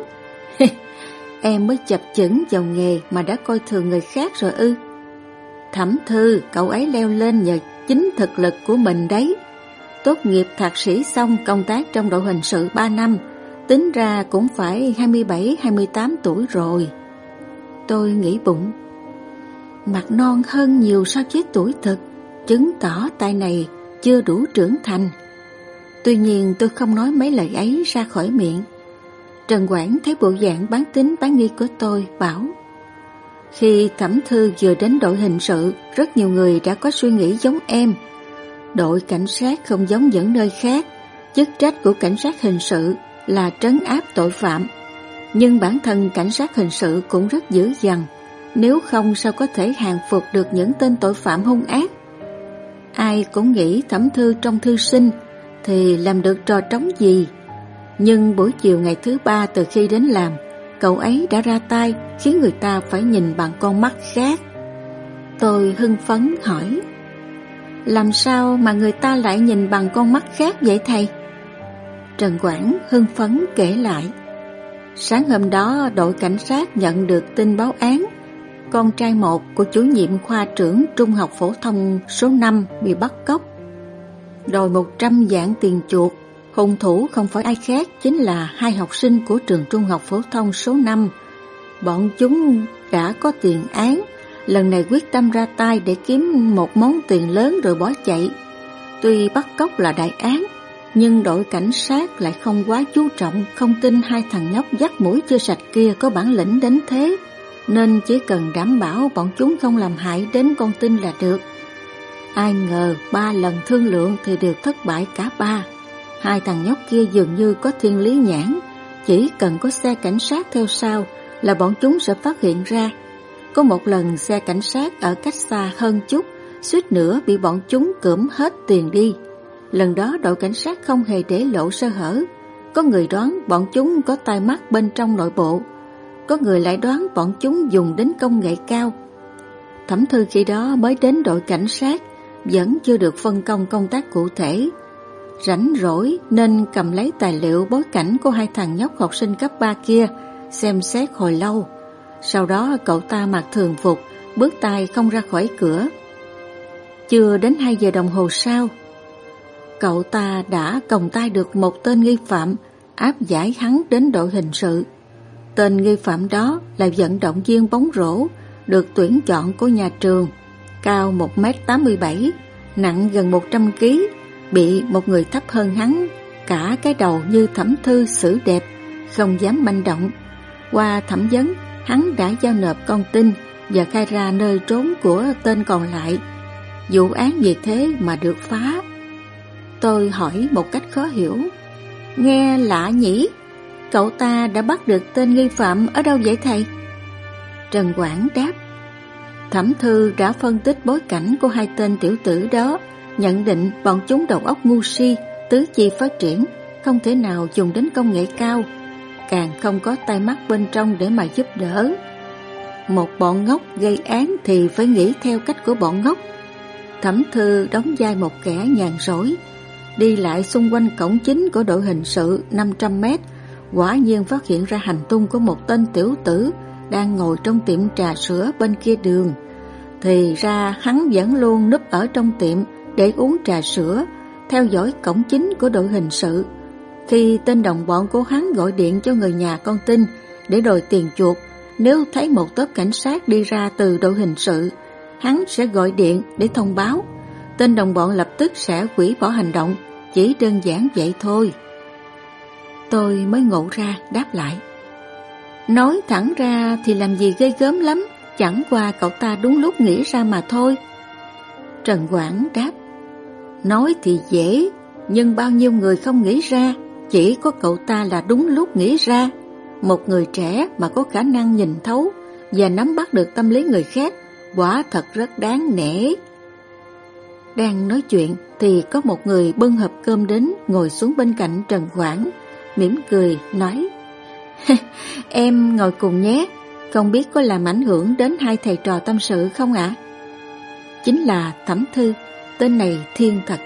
[LAUGHS] Em mới chập chững vào nghề mà đã coi thường người khác rồi ư. Thẩm thư cậu ấy leo lên nhờ chính thực lực của mình đấy. Tốt nghiệp thạc sĩ xong công tác trong đội hình sự 3 năm, tính ra cũng phải 27-28 tuổi rồi. Tôi nghĩ bụng, mặt non hơn nhiều so với tuổi thực, chứng tỏ tay này chưa đủ trưởng thành. Tuy nhiên tôi không nói mấy lời ấy ra khỏi miệng. Trần Quảng thấy bộ dạng bán tính bán nghi của tôi, bảo Khi Cẩm thư vừa đến đội hình sự, rất nhiều người đã có suy nghĩ giống em, Đội cảnh sát không giống những nơi khác, chức trách của cảnh sát hình sự là trấn áp tội phạm. Nhưng bản thân cảnh sát hình sự cũng rất dữ dằn, nếu không sao có thể hàng phục được những tên tội phạm hung ác. Ai cũng nghĩ thẩm thư trong thư sinh thì làm được trò trống gì. Nhưng buổi chiều ngày thứ ba từ khi đến làm, cậu ấy đã ra tay khiến người ta phải nhìn bằng con mắt khác. Tôi hưng phấn hỏi làm sao mà người ta lại nhìn bằng con mắt khác vậy thầy? Trần Quảng hưng phấn kể lại. Sáng hôm đó đội cảnh sát nhận được tin báo án con trai một của chủ nhiệm khoa trưởng trung học phổ thông số 5 bị bắt cóc. Đòi 100 dạng tiền chuột, hung thủ không phải ai khác chính là hai học sinh của trường trung học phổ thông số 5. Bọn chúng đã có tiền án lần này quyết tâm ra tay để kiếm một món tiền lớn rồi bỏ chạy. Tuy bắt cóc là đại án, nhưng đội cảnh sát lại không quá chú trọng, không tin hai thằng nhóc dắt mũi chưa sạch kia có bản lĩnh đến thế, nên chỉ cần đảm bảo bọn chúng không làm hại đến con tin là được. Ai ngờ ba lần thương lượng thì đều thất bại cả ba. Hai thằng nhóc kia dường như có thiên lý nhãn, chỉ cần có xe cảnh sát theo sau là bọn chúng sẽ phát hiện ra có một lần xe cảnh sát ở cách xa hơn chút, suýt nữa bị bọn chúng cưỡng hết tiền đi. Lần đó đội cảnh sát không hề để lộ sơ hở. Có người đoán bọn chúng có tai mắt bên trong nội bộ. Có người lại đoán bọn chúng dùng đến công nghệ cao. Thẩm thư khi đó mới đến đội cảnh sát, vẫn chưa được phân công công tác cụ thể. Rảnh rỗi nên cầm lấy tài liệu bối cảnh của hai thằng nhóc học sinh cấp 3 kia, xem xét hồi lâu. Sau đó cậu ta mặc thường phục, bước tay không ra khỏi cửa. Chưa đến 2 giờ đồng hồ sau, cậu ta đã còng tay được một tên nghi phạm áp giải hắn đến đội hình sự. Tên nghi phạm đó là vận động viên bóng rổ được tuyển chọn của nhà trường, cao 1m87, nặng gần 100kg, bị một người thấp hơn hắn, cả cái đầu như thẩm thư xử đẹp, không dám manh động. Qua thẩm vấn, hắn đã giao nộp con tin và khai ra nơi trốn của tên còn lại. Vụ án vì thế mà được phá. Tôi hỏi một cách khó hiểu. Nghe lạ nhỉ? Cậu ta đã bắt được tên nghi phạm ở đâu vậy thầy? Trần Quảng đáp. Thẩm thư đã phân tích bối cảnh của hai tên tiểu tử đó, nhận định bọn chúng đầu óc ngu si, tứ chi phát triển, không thể nào dùng đến công nghệ cao càng không có tay mắt bên trong để mà giúp đỡ. Một bọn ngốc gây án thì phải nghĩ theo cách của bọn ngốc. Thẩm thư đóng vai một kẻ nhàn rỗi, đi lại xung quanh cổng chính của đội hình sự 500 mét, quả nhiên phát hiện ra hành tung của một tên tiểu tử đang ngồi trong tiệm trà sữa bên kia đường. Thì ra hắn vẫn luôn núp ở trong tiệm để uống trà sữa, theo dõi cổng chính của đội hình sự. Khi tên đồng bọn của hắn gọi điện cho người nhà con tin để đòi tiền chuộc, nếu thấy một tớp cảnh sát đi ra từ đội hình sự, hắn sẽ gọi điện để thông báo. Tên đồng bọn lập tức sẽ hủy bỏ hành động, chỉ đơn giản vậy thôi. Tôi mới ngộ ra đáp lại. Nói thẳng ra thì làm gì gây gớm lắm, chẳng qua cậu ta đúng lúc nghĩ ra mà thôi. Trần Quảng đáp. Nói thì dễ, nhưng bao nhiêu người không nghĩ ra, chỉ có cậu ta là đúng lúc nghĩ ra. Một người trẻ mà có khả năng nhìn thấu và nắm bắt được tâm lý người khác, quả thật rất đáng nể. Đang nói chuyện thì có một người bưng hộp cơm đến ngồi xuống bên cạnh Trần Quảng, mỉm cười nói [LAUGHS] Em ngồi cùng nhé, không biết có làm ảnh hưởng đến hai thầy trò tâm sự không ạ? Chính là Thẩm Thư, tên này thiên thật.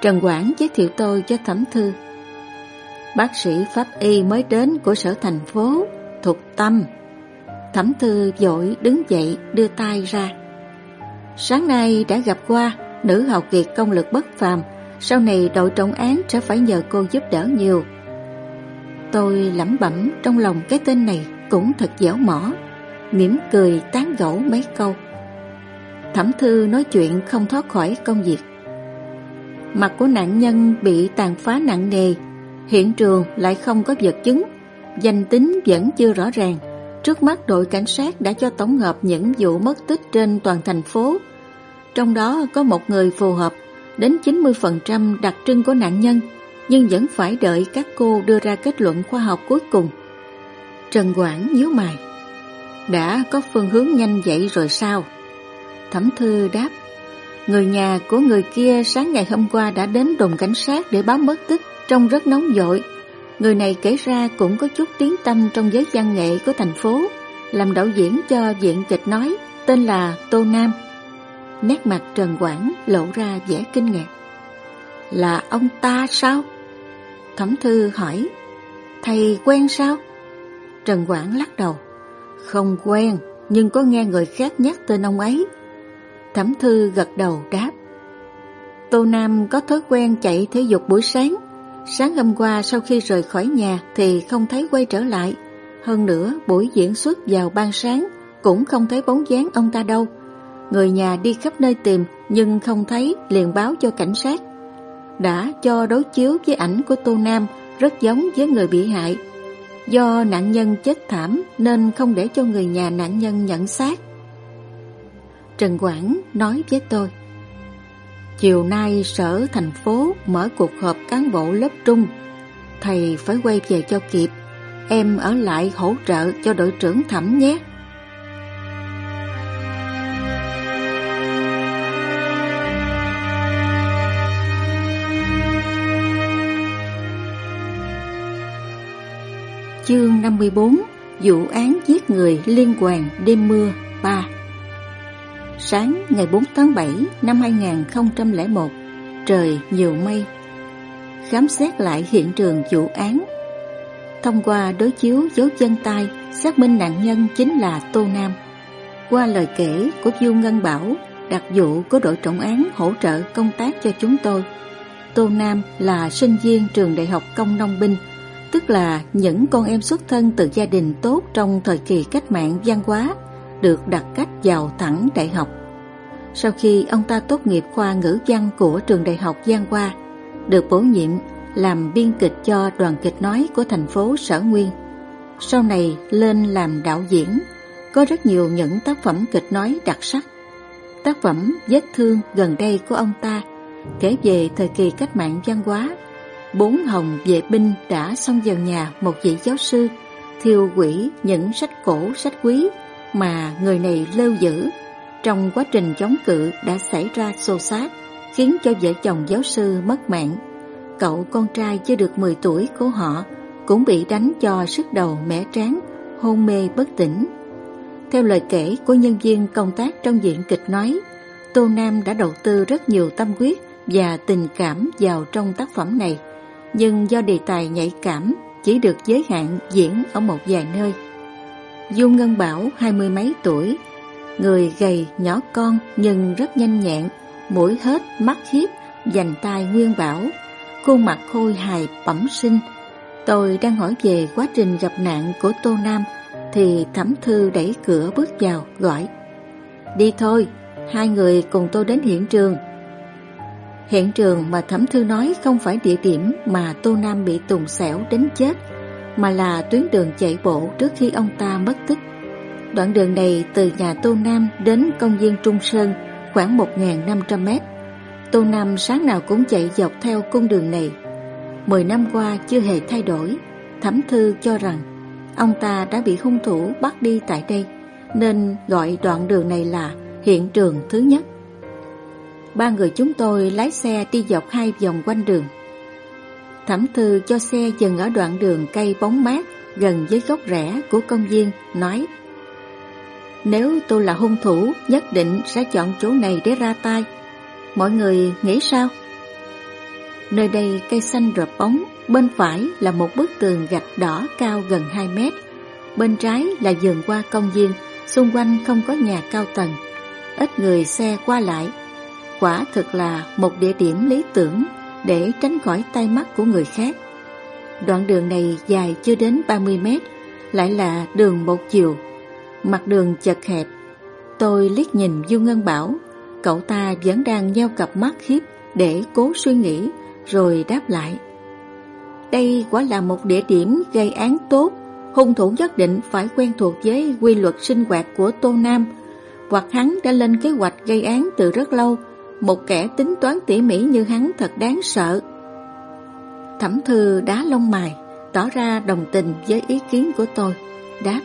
Trần Quảng giới thiệu tôi cho Thẩm Thư. Bác sĩ pháp y mới đến của sở thành phố, thuộc tâm. Thẩm Thư dội đứng dậy đưa tay ra. Sáng nay đã gặp qua, nữ hào kiệt công lực bất phàm, sau này đội trọng án sẽ phải nhờ cô giúp đỡ nhiều. Tôi lẩm bẩm trong lòng cái tên này cũng thật dẻo mỏ, mỉm cười tán gẫu mấy câu. Thẩm thư nói chuyện không thoát khỏi công việc. Mặt của nạn nhân bị tàn phá nặng nề, hiện trường lại không có vật chứng, danh tính vẫn chưa rõ ràng. Trước mắt đội cảnh sát đã cho tổng hợp những vụ mất tích trên toàn thành phố. Trong đó có một người phù hợp đến 90% đặc trưng của nạn nhân nhưng vẫn phải đợi các cô đưa ra kết luận khoa học cuối cùng. Trần Quảng nhíu mày. Đã có phương hướng nhanh vậy rồi sao? Thẩm Thư đáp. Người nhà của người kia sáng ngày hôm qua đã đến đồn cảnh sát để báo mất tích trông rất nóng vội. Người này kể ra cũng có chút tiếng tâm trong giới văn nghệ của thành phố, làm đạo diễn cho diện kịch nói, tên là Tô Nam. Nét mặt Trần Quảng lộ ra vẻ kinh ngạc. Là ông ta sao? Thẩm Thư hỏi, thầy quen sao? Trần Quảng lắc đầu, không quen, nhưng có nghe người khác nhắc tên ông ấy. Thẩm Thư gật đầu đáp, Tô Nam có thói quen chạy thể dục buổi sáng. Sáng hôm qua sau khi rời khỏi nhà thì không thấy quay trở lại. Hơn nữa buổi diễn xuất vào ban sáng cũng không thấy bóng dáng ông ta đâu. Người nhà đi khắp nơi tìm, nhưng không thấy, liền báo cho cảnh sát đã cho đối chiếu với ảnh của Tô Nam, rất giống với người bị hại. Do nạn nhân chết thảm, nên không để cho người nhà nạn nhân nhận xác. Trần Quảng nói với tôi, Chiều nay sở thành phố mở cuộc họp cán bộ lớp trung Thầy phải quay về cho kịp Em ở lại hỗ trợ cho đội trưởng thẩm nhé Chương 54 Vụ án giết người liên quan đêm mưa 3 Sáng ngày 4 tháng 7 năm 2001 Trời nhiều mây. Khám xét lại hiện trường vụ án. Thông qua đối chiếu dấu chân tay, Xác minh nạn nhân chính là Tô Nam. Qua lời kể của Du Ngân Bảo, Đặc vụ của đội trọng án hỗ trợ công tác cho chúng tôi, Tô Nam là sinh viên trường Đại học Công Nông Binh tức là những con em xuất thân từ gia đình tốt trong thời kỳ cách mạng văn hóa được đặt cách vào thẳng đại học. Sau khi ông ta tốt nghiệp khoa ngữ văn của trường đại học Giang Hoa, được bổ nhiệm làm biên kịch cho đoàn kịch nói của thành phố Sở Nguyên. Sau này lên làm đạo diễn, có rất nhiều những tác phẩm kịch nói đặc sắc. Tác phẩm Vết thương gần đây của ông ta kể về thời kỳ cách mạng văn hóa bốn hồng vệ binh đã xông vào nhà một vị giáo sư, thiêu quỷ những sách cổ, sách quý mà người này lưu giữ. Trong quá trình chống cự đã xảy ra xô xát, khiến cho vợ chồng giáo sư mất mạng. Cậu con trai chưa được 10 tuổi của họ cũng bị đánh cho sức đầu mẻ trán, hôn mê bất tỉnh. Theo lời kể của nhân viên công tác trong diện kịch nói, Tô Nam đã đầu tư rất nhiều tâm huyết và tình cảm vào trong tác phẩm này nhưng do đề tài nhạy cảm, chỉ được giới hạn diễn ở một vài nơi. Du Ngân Bảo hai mươi mấy tuổi, người gầy nhỏ con nhưng rất nhanh nhẹn, mũi hết, mắt hiếp, dành tay nguyên bảo, khuôn mặt khôi hài bẩm sinh. Tôi đang hỏi về quá trình gặp nạn của Tô Nam thì Thẩm Thư đẩy cửa bước vào gọi Đi thôi, hai người cùng tôi đến hiện trường. Hiện trường mà Thẩm Thư nói không phải địa điểm mà Tô Nam bị tùng xẻo đến chết, mà là tuyến đường chạy bộ trước khi ông ta mất tích. Đoạn đường này từ nhà Tô Nam đến công viên Trung Sơn khoảng 1.500 mét. Tô Nam sáng nào cũng chạy dọc theo cung đường này. Mười năm qua chưa hề thay đổi, Thẩm Thư cho rằng ông ta đã bị hung thủ bắt đi tại đây, nên gọi đoạn đường này là hiện trường thứ nhất. Ba người chúng tôi lái xe đi dọc hai vòng quanh đường. Thẩm Thư cho xe dừng ở đoạn đường cây bóng mát gần với gốc rẽ của công viên, nói Nếu tôi là hung thủ, nhất định sẽ chọn chỗ này để ra tay. Mọi người nghĩ sao? Nơi đây cây xanh rợp bóng, bên phải là một bức tường gạch đỏ cao gần 2 mét. Bên trái là vườn qua công viên, xung quanh không có nhà cao tầng. Ít người xe qua lại. Quả thực là một địa điểm lý tưởng để tránh khỏi tay mắt của người khác. Đoạn đường này dài chưa đến 30 mét, lại là đường một chiều. Mặt đường chật hẹp. Tôi liếc nhìn Du Ngân Bảo, cậu ta vẫn đang nheo cặp mắt khiếp để cố suy nghĩ rồi đáp lại. Đây quả là một địa điểm gây án tốt, hung thủ nhất định phải quen thuộc với quy luật sinh hoạt của Tô Nam, hoặc hắn đã lên kế hoạch gây án từ rất lâu, một kẻ tính toán tỉ mỉ như hắn thật đáng sợ. Thẩm thư đá lông mài, tỏ ra đồng tình với ý kiến của tôi, đáp.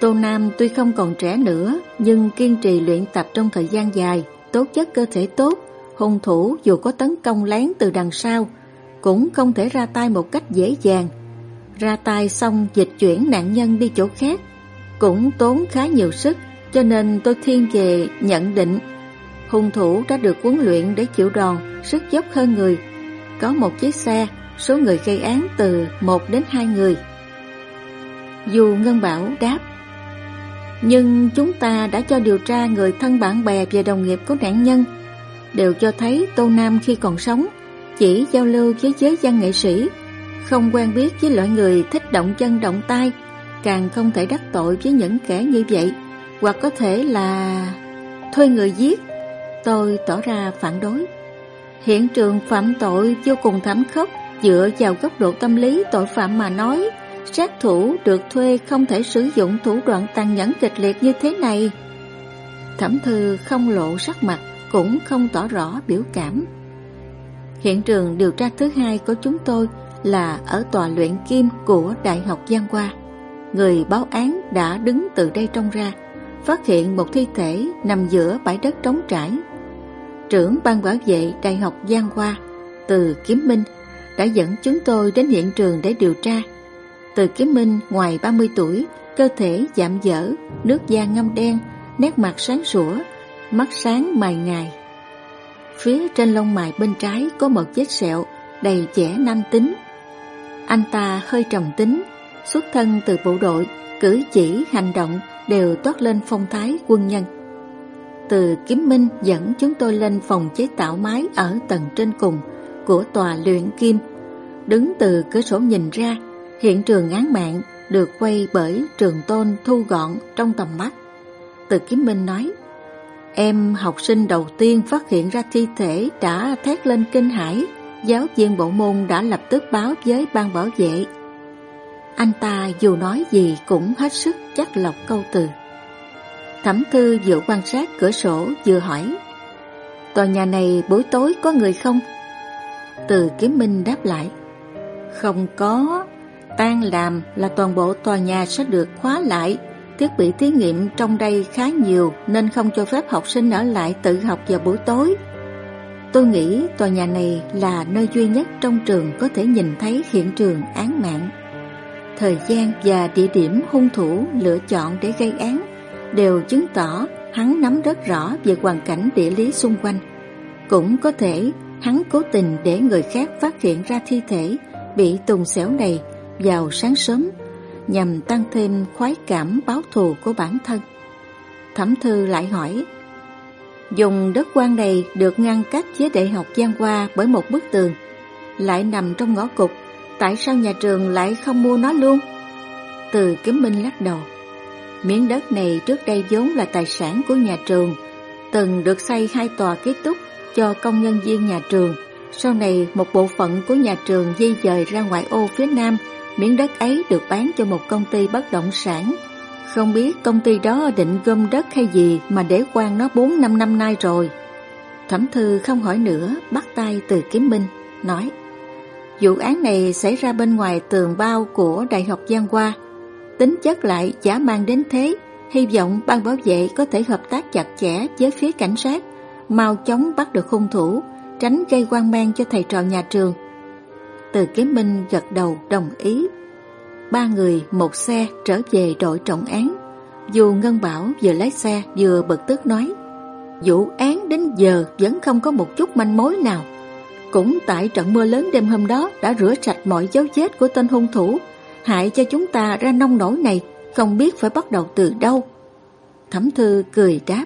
Tô Nam tuy không còn trẻ nữa, nhưng kiên trì luyện tập trong thời gian dài, tốt chất cơ thể tốt, hung thủ dù có tấn công lén từ đằng sau, cũng không thể ra tay một cách dễ dàng. Ra tay xong dịch chuyển nạn nhân đi chỗ khác, cũng tốn khá nhiều sức, cho nên tôi thiên về nhận định hung thủ đã được huấn luyện để chịu đòn, sức dốc hơn người. Có một chiếc xe, số người gây án từ 1 đến 2 người. Dù Ngân Bảo đáp, nhưng chúng ta đã cho điều tra người thân bạn bè và đồng nghiệp của nạn nhân, đều cho thấy Tô Nam khi còn sống chỉ giao lưu với giới văn nghệ sĩ, không quen biết với loại người thích động chân động tay, càng không thể đắc tội với những kẻ như vậy, hoặc có thể là thuê người giết. Tôi tỏ ra phản đối. Hiện trường phạm tội vô cùng thảm khốc, dựa vào góc độ tâm lý tội phạm mà nói, sát thủ được thuê không thể sử dụng thủ đoạn tàn nhẫn kịch liệt như thế này. Thẩm thư không lộ sắc mặt, cũng không tỏ rõ biểu cảm. Hiện trường điều tra thứ hai của chúng tôi là ở tòa luyện kim của Đại học Giang Hoa. Người báo án đã đứng từ đây trông ra, phát hiện một thi thể nằm giữa bãi đất trống trải. Trưởng ban bảo vệ Đại học Giang Hoa, từ Kiếm Minh, đã dẫn chúng tôi đến hiện trường để điều tra. Từ Kiếm Minh ngoài 30 tuổi, cơ thể giảm dở, nước da ngâm đen, nét mặt sáng sủa, mắt sáng mài ngài. Phía trên lông mày bên trái có một vết sẹo đầy trẻ nam tính. Anh ta hơi trầm tính, xuất thân từ bộ đội, cử chỉ, hành động đều toát lên phong thái quân nhân. Từ Kiếm Minh dẫn chúng tôi lên phòng chế tạo máy ở tầng trên cùng của tòa luyện kim. Đứng từ cửa sổ nhìn ra, hiện trường án mạng được quay bởi trường tôn thu gọn trong tầm mắt. Từ Kiếm Minh nói, Em học sinh đầu tiên phát hiện ra thi thể đã thét lên kinh hãi, giáo viên bộ môn đã lập tức báo với ban bảo vệ. Anh ta dù nói gì cũng hết sức chắc lọc câu từ. Thẩm thư vừa quan sát cửa sổ vừa hỏi, Tòa nhà này buổi tối có người không? Từ kiếm minh đáp lại, Không có Tan làm là toàn bộ tòa nhà sẽ được khóa lại Thiết bị thí nghiệm trong đây khá nhiều nên không cho phép học sinh ở lại tự học vào buổi tối. Tôi nghĩ tòa nhà này là nơi duy nhất trong trường có thể nhìn thấy hiện trường án mạng. Thời gian và địa điểm hung thủ lựa chọn để gây án đều chứng tỏ hắn nắm rất rõ về hoàn cảnh địa lý xung quanh. Cũng có thể hắn cố tình để người khác phát hiện ra thi thể bị tùng xẻo này vào sáng sớm nhằm tăng thêm khoái cảm báo thù của bản thân. Thẩm thư lại hỏi, dùng đất quan này được ngăn cách với đại học Giang Hoa bởi một bức tường, lại nằm trong ngõ cục, tại sao nhà trường lại không mua nó luôn? Từ Kiếm Minh lắc đầu, miếng đất này trước đây vốn là tài sản của nhà trường, từng được xây hai tòa ký túc cho công nhân viên nhà trường. Sau này một bộ phận của nhà trường di dời ra ngoại ô phía nam, miếng đất ấy được bán cho một công ty bất động sản. Không biết công ty đó định gom đất hay gì mà để quan nó 4-5 năm nay rồi. Thẩm thư không hỏi nữa, bắt tay từ kiếm minh, nói Vụ án này xảy ra bên ngoài tường bao của Đại học Giang Hoa. Tính chất lại giả mang đến thế, hy vọng ban bảo vệ có thể hợp tác chặt chẽ với phía cảnh sát mau chóng bắt được hung thủ, tránh gây quan mang cho thầy trò nhà trường. Từ Kiếm Minh gật đầu đồng ý. Ba người một xe trở về đội trọng án. Dù Ngân Bảo vừa lái xe vừa bực tức nói Vụ án đến giờ vẫn không có một chút manh mối nào. Cũng tại trận mưa lớn đêm hôm đó đã rửa sạch mọi dấu vết của tên hung thủ, hại cho chúng ta ra nông nổi này, không biết phải bắt đầu từ đâu. Thẩm Thư cười đáp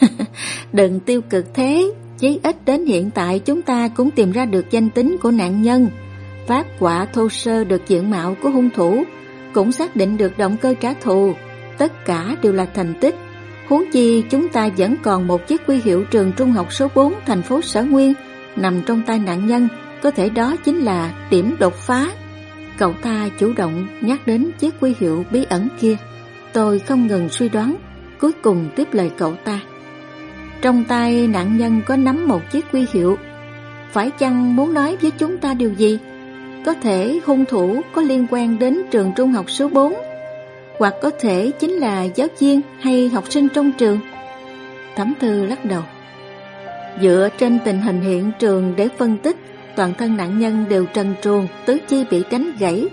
[LAUGHS] Đừng tiêu cực thế, chí ít đến hiện tại chúng ta cũng tìm ra được danh tính của nạn nhân, phát quả thô sơ được diện mạo của hung thủ, cũng xác định được động cơ trả thù, tất cả đều là thành tích. Huống chi chúng ta vẫn còn một chiếc quy hiệu trường trung học số 4 thành phố Sở Nguyên nằm trong tay nạn nhân, có thể đó chính là điểm đột phá. Cậu ta chủ động nhắc đến chiếc quy hiệu bí ẩn kia. Tôi không ngừng suy đoán, cuối cùng tiếp lời cậu ta. Trong tay nạn nhân có nắm một chiếc quy hiệu Phải chăng muốn nói với chúng ta điều gì? Có thể hung thủ có liên quan đến trường trung học số 4 Hoặc có thể chính là giáo viên hay học sinh trong trường Thẩm thư lắc đầu Dựa trên tình hình hiện trường để phân tích Toàn thân nạn nhân đều trần truồng, tứ chi bị đánh gãy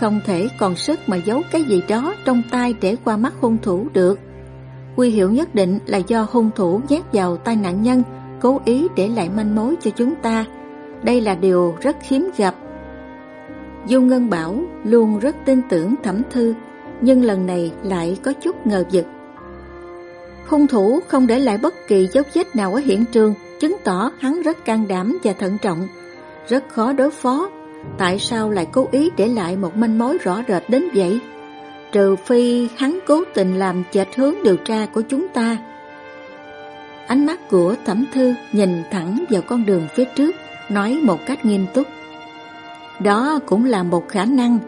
Không thể còn sức mà giấu cái gì đó trong tay để qua mắt hung thủ được Quy hiệu nhất định là do hung thủ nhét vào tay nạn nhân, cố ý để lại manh mối cho chúng ta. Đây là điều rất hiếm gặp. Du Ngân Bảo luôn rất tin tưởng thẩm thư, nhưng lần này lại có chút ngờ vực. Hung thủ không để lại bất kỳ dấu vết nào ở hiện trường, chứng tỏ hắn rất can đảm và thận trọng, rất khó đối phó. Tại sao lại cố ý để lại một manh mối rõ rệt đến vậy? trừ phi hắn cố tình làm chệch hướng điều tra của chúng ta. Ánh mắt của thẩm thư nhìn thẳng vào con đường phía trước, nói một cách nghiêm túc. Đó cũng là một khả năng,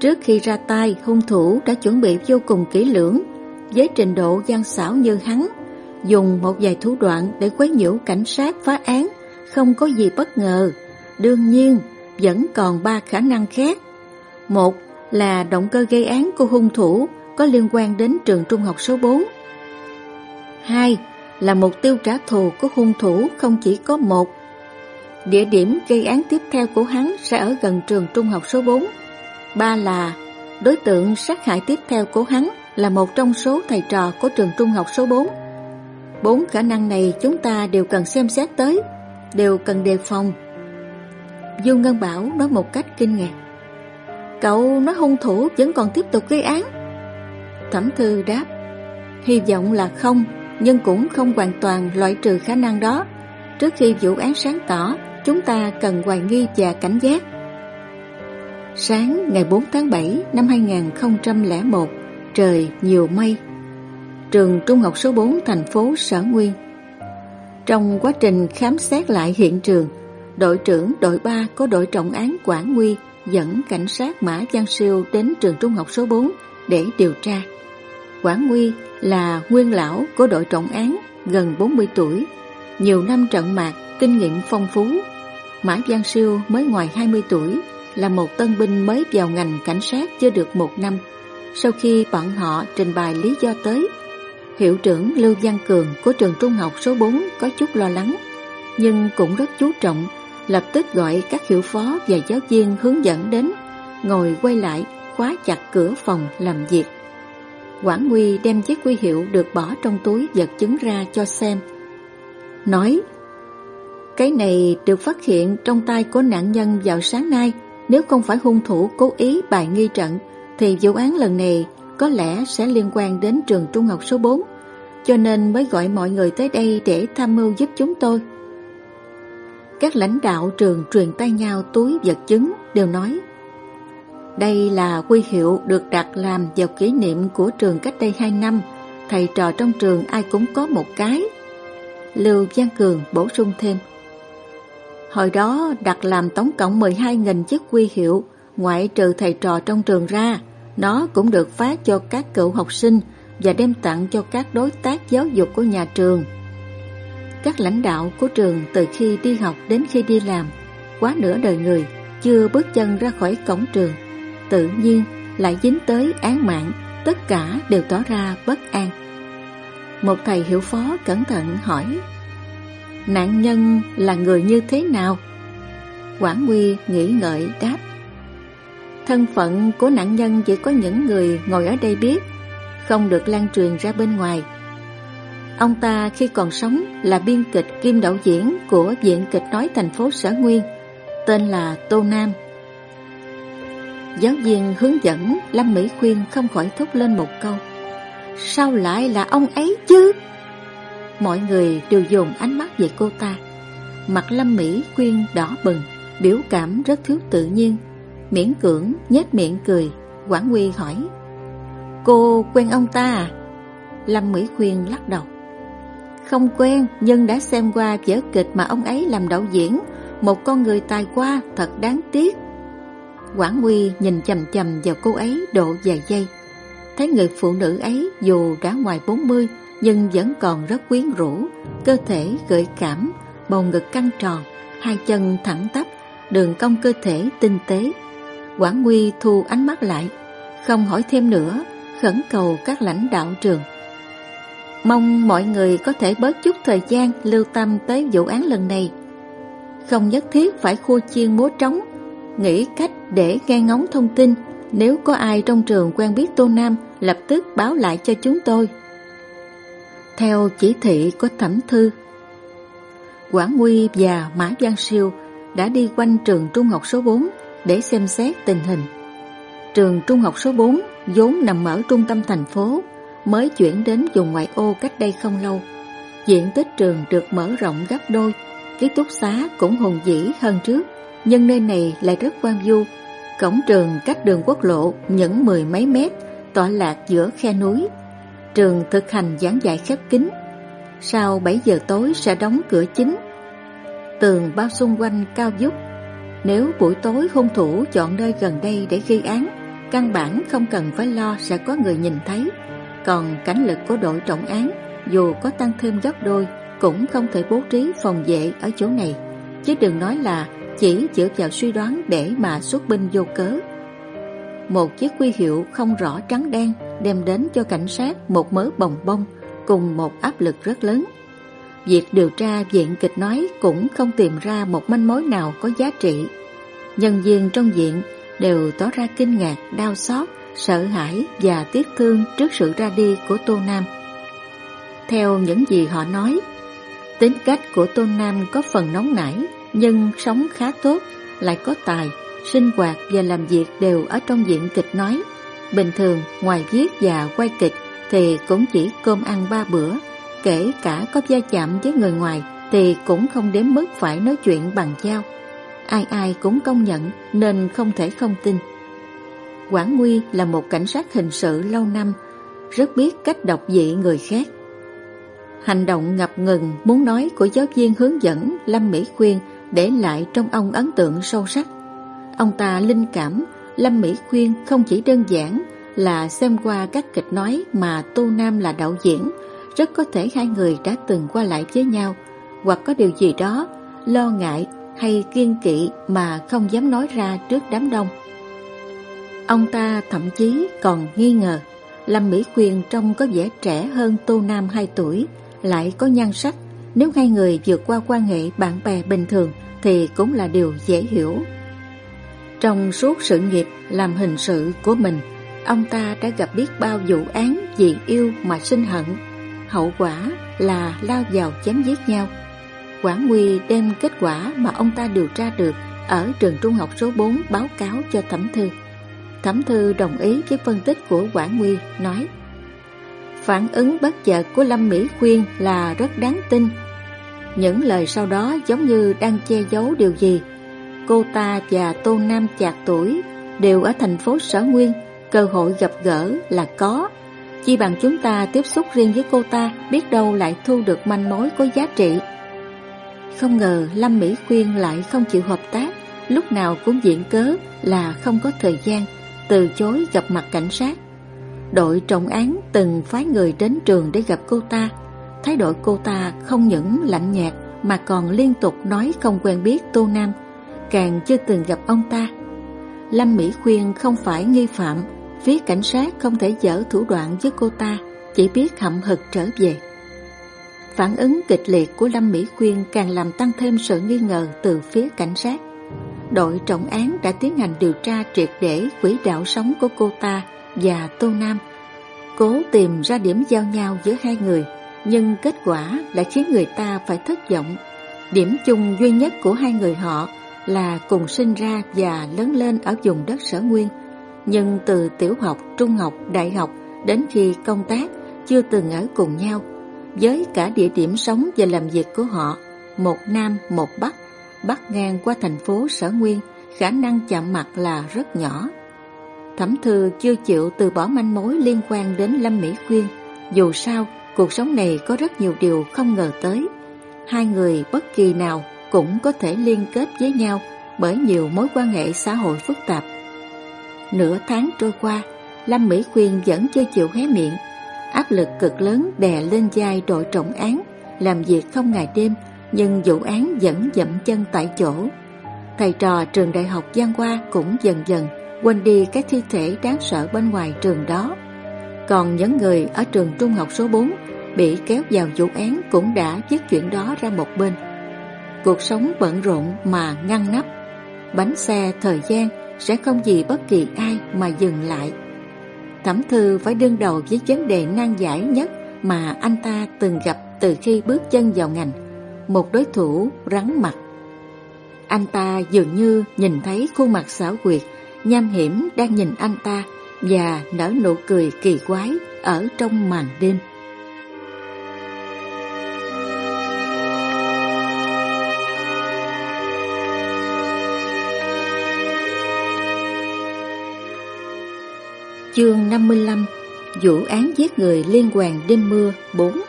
trước khi ra tay hung thủ đã chuẩn bị vô cùng kỹ lưỡng, với trình độ gian xảo như hắn, dùng một vài thủ đoạn để quấy nhiễu cảnh sát phá án, không có gì bất ngờ. Đương nhiên, vẫn còn ba khả năng khác. Một là động cơ gây án của hung thủ có liên quan đến trường trung học số 4. Hai là mục tiêu trả thù của hung thủ không chỉ có một. Địa điểm gây án tiếp theo của hắn sẽ ở gần trường trung học số 4. Ba là đối tượng sát hại tiếp theo của hắn là một trong số thầy trò của trường trung học số 4. Bốn khả năng này chúng ta đều cần xem xét tới, đều cần đề phòng. Dung Ngân Bảo nói một cách kinh ngạc. Cậu nói hung thủ vẫn còn tiếp tục gây án? Thẩm thư đáp, Hy vọng là không, Nhưng cũng không hoàn toàn loại trừ khả năng đó. Trước khi vụ án sáng tỏ, Chúng ta cần hoài nghi và cảnh giác. Sáng ngày 4 tháng 7 năm 2001 Trời nhiều mây. Trường Trung học số 4 thành phố Sở Nguyên. Trong quá trình khám xét lại hiện trường Đội trưởng đội 3 có đội trọng án Quảng Nguy dẫn cảnh sát Mã Giang Siêu đến trường trung học số 4 để điều tra. Quảng Nguy là nguyên lão của đội trọng án gần 40 tuổi, nhiều năm trận mạc, kinh nghiệm phong phú. Mã Giang Siêu mới ngoài 20 tuổi, là một tân binh mới vào ngành cảnh sát chưa được một năm. Sau khi bọn họ trình bày lý do tới, hiệu trưởng Lưu Văn Cường của trường trung học số 4 có chút lo lắng, nhưng cũng rất chú trọng lập tức gọi các hiệu phó và giáo viên hướng dẫn đến, ngồi quay lại, khóa chặt cửa phòng làm việc. Quảng Nguy đem chiếc quy hiệu được bỏ trong túi vật chứng ra cho xem. Nói, cái này được phát hiện trong tay của nạn nhân vào sáng nay, Nếu không phải hung thủ cố ý bài nghi trận Thì vụ án lần này có lẽ sẽ liên quan đến trường trung học số 4 Cho nên mới gọi mọi người tới đây để tham mưu giúp chúng tôi các lãnh đạo trường truyền tay nhau túi vật chứng đều nói Đây là quy hiệu được đặt làm vào kỷ niệm của trường cách đây 2 năm Thầy trò trong trường ai cũng có một cái Lưu Văn Cường bổ sung thêm Hồi đó đặt làm tổng cộng 12.000 chiếc quy hiệu, ngoại trừ thầy trò trong trường ra, nó cũng được phát cho các cựu học sinh và đem tặng cho các đối tác giáo dục của nhà trường. Các lãnh đạo của trường từ khi đi học đến khi đi làm, quá nửa đời người chưa bước chân ra khỏi cổng trường, tự nhiên lại dính tới án mạng, tất cả đều tỏ ra bất an. Một thầy hiệu phó cẩn thận hỏi Nạn nhân là người như thế nào? Quảng Quy nghĩ ngợi đáp Thân phận của nạn nhân chỉ có những người ngồi ở đây biết Không được lan truyền ra bên ngoài Ông ta khi còn sống là biên kịch kim đạo diễn của Viện Kịch Nói thành phố Sở Nguyên, Tên là Tô Nam Giáo viên hướng dẫn Lâm Mỹ Khuyên không khỏi thúc lên một câu, Sao lại là ông ấy chứ? Mọi người đều dồn ánh mắt về cô ta Mặt Lâm Mỹ khuyên đỏ bừng, Biểu cảm rất thiếu tự nhiên, Miễn cưỡng nhếch miệng cười, Quảng Huy hỏi, Cô quen ông ta à? Lâm Mỹ khuyên lắc đầu không quen nhưng đã xem qua vở kịch mà ông ấy làm đạo diễn Một con người tài qua thật đáng tiếc Quảng Huy nhìn chầm chầm vào cô ấy độ vài giây Thấy người phụ nữ ấy dù đã ngoài 40 nhưng vẫn còn rất quyến rũ, cơ thể gợi cảm, bầu ngực căng tròn, hai chân thẳng tắp, đường cong cơ thể tinh tế. Quảng Nguy thu ánh mắt lại, không hỏi thêm nữa, khẩn cầu các lãnh đạo trường. Mong mọi người có thể bớt chút thời gian lưu tâm tới vụ án lần này. Không nhất thiết phải khua chiên múa trống, nghĩ cách để nghe ngóng thông tin. Nếu có ai trong trường quen biết Tô Nam, lập tức báo lại cho chúng tôi. Theo chỉ thị của thẩm thư, Quảng Nguy và Mã Giang Siêu đã đi quanh trường trung học số 4 để xem xét tình hình. Trường trung học số 4 vốn nằm ở trung tâm thành phố, mới chuyển đến vùng ngoại ô cách đây không lâu. Diện tích trường được mở rộng gấp đôi, ký túc xá cũng hùng vĩ hơn trước, nhưng nơi này lại rất quan du. Cổng trường cách đường quốc lộ những mười mấy mét, tọa lạc giữa khe núi. Trường thực hành giảng dạy khép kín. Sau 7 giờ tối sẽ đóng cửa chính. Tường bao xung quanh cao dúc Nếu buổi tối hung thủ chọn nơi gần đây để gây án Căn bản không cần phải lo sẽ có người nhìn thấy. Còn cảnh lực của đội trọng án Dù có tăng thêm gấp đôi Cũng không thể bố trí phòng vệ ở chỗ này Chứ đừng nói là chỉ dựa vào suy đoán để mà xuất binh vô cớ một chiếc quy hiệu không rõ trắng đen đem đến cho cảnh sát một mớ bồng bông cùng một áp lực rất lớn. Việc điều tra viện kịch nói cũng không tìm ra một manh mối nào có giá trị. Nhân viên trong viện đều tỏ ra kinh ngạc, đau xót, sợ hãi và tiếc thương trước sự ra đi của Tô Nam. Theo những gì họ nói, tính cách của Tô Nam có phần nóng nảy nhưng sống khá tốt, lại có tài, sinh hoạt và làm việc đều ở trong diện kịch nói. Bình thường, ngoài viết và quay kịch thì cũng chỉ cơm ăn ba bữa, kể cả có gia chạm với người ngoài thì cũng không đến mức phải nói chuyện bằng giao. Ai ai cũng công nhận nên không thể không tin. Quảng Nguy là một cảnh sát hình sự lâu năm, rất biết cách độc dị người khác. Hành động ngập ngừng muốn nói của giáo viên hướng dẫn Lâm Mỹ Khuyên để lại trong ông ấn tượng sâu sắc. Ông ta linh cảm Lâm Mỹ Khuyên không chỉ đơn giản là xem qua các kịch nói mà Tô Nam là đạo diễn, rất có thể hai người đã từng qua lại với nhau, hoặc có điều gì đó lo ngại hay kiên kỵ mà không dám nói ra trước đám đông. Ông ta thậm chí còn nghi ngờ Lâm Mỹ Quyền trông có vẻ trẻ hơn Tô Nam 2 tuổi, lại có nhan sắc. Nếu hai người vượt qua quan hệ bạn bè bình thường thì cũng là điều dễ hiểu. Trong suốt sự nghiệp làm hình sự của mình, ông ta đã gặp biết bao vụ án vì yêu mà sinh hận. Hậu quả là lao vào chém giết nhau. Quả Nguy đem kết quả mà ông ta điều tra được ở trường trung học số 4 báo cáo cho Thẩm Thư. Thẩm Thư đồng ý với phân tích của Quảng Nguy, nói Phản ứng bất chợt của Lâm Mỹ Khuyên là rất đáng tin. Những lời sau đó giống như đang che giấu điều gì. Cô ta và Tô Nam chạc tuổi đều ở thành phố Sở Nguyên, cơ hội gặp gỡ là có. Chi bằng chúng ta tiếp xúc riêng với cô ta, biết đâu lại thu được manh mối có giá trị. Không ngờ Lâm Mỹ Khuyên lại không chịu hợp tác, lúc nào cũng diễn cớ là không có thời gian, từ chối gặp mặt cảnh sát. Đội trọng án từng phái người đến trường để gặp cô ta. Thái độ cô ta không những lạnh nhạt mà còn liên tục nói không quen biết Tô Nam, càng chưa từng gặp ông ta. Lâm Mỹ Khuyên không phải nghi phạm, phía cảnh sát không thể dở thủ đoạn với cô ta, chỉ biết hậm hực trở về. Phản ứng kịch liệt của Lâm Mỹ Khuyên càng làm tăng thêm sự nghi ngờ từ phía cảnh sát. Đội trọng án đã tiến hành điều tra triệt để quỹ đạo sống của cô ta và Tô Nam, cố tìm ra điểm giao nhau giữa hai người, nhưng kết quả lại khiến người ta phải thất vọng. Điểm chung duy nhất của hai người họ là cùng sinh ra và lớn lên ở vùng đất sở nguyên, nhưng từ tiểu học, trung học, đại học đến khi công tác chưa từng ở cùng nhau. Với cả địa điểm sống và làm việc của họ, một nam, một bắc, bắc ngang qua thành phố sở nguyên, khả năng chạm mặt là rất nhỏ. Thẩm Thư chưa chịu từ bỏ manh mối liên quan đến Lâm Mỹ Khuyên. Dù sao, cuộc sống này có rất nhiều điều không ngờ tới. Hai người bất kỳ nào cũng có thể liên kết với nhau bởi nhiều mối quan hệ xã hội phức tạp. Nửa tháng trôi qua, Lâm Mỹ Khuyên vẫn chưa chịu hé miệng. Áp lực cực lớn đè lên vai đội trọng án, làm việc không ngày đêm, nhưng vụ án vẫn dậm chân tại chỗ. Thầy trò trường đại học Giang Hoa cũng dần dần quên đi cái thi thể đáng sợ bên ngoài trường đó. Còn những người ở trường trung học số 4 bị kéo vào vụ án cũng đã dứt chuyện đó ra một bên. Cuộc sống bận rộn mà ngăn nắp, bánh xe thời gian sẽ không vì bất kỳ ai mà dừng lại. Thẩm Thư phải đương đầu với vấn đề nan giải nhất mà anh ta từng gặp từ khi bước chân vào ngành, một đối thủ rắn mặt. Anh ta dường như nhìn thấy khuôn mặt xảo quyệt, nham hiểm đang nhìn anh ta và nở nụ cười kỳ quái ở trong màn đêm. Chương 55 Vụ án giết người liên quan đêm mưa 4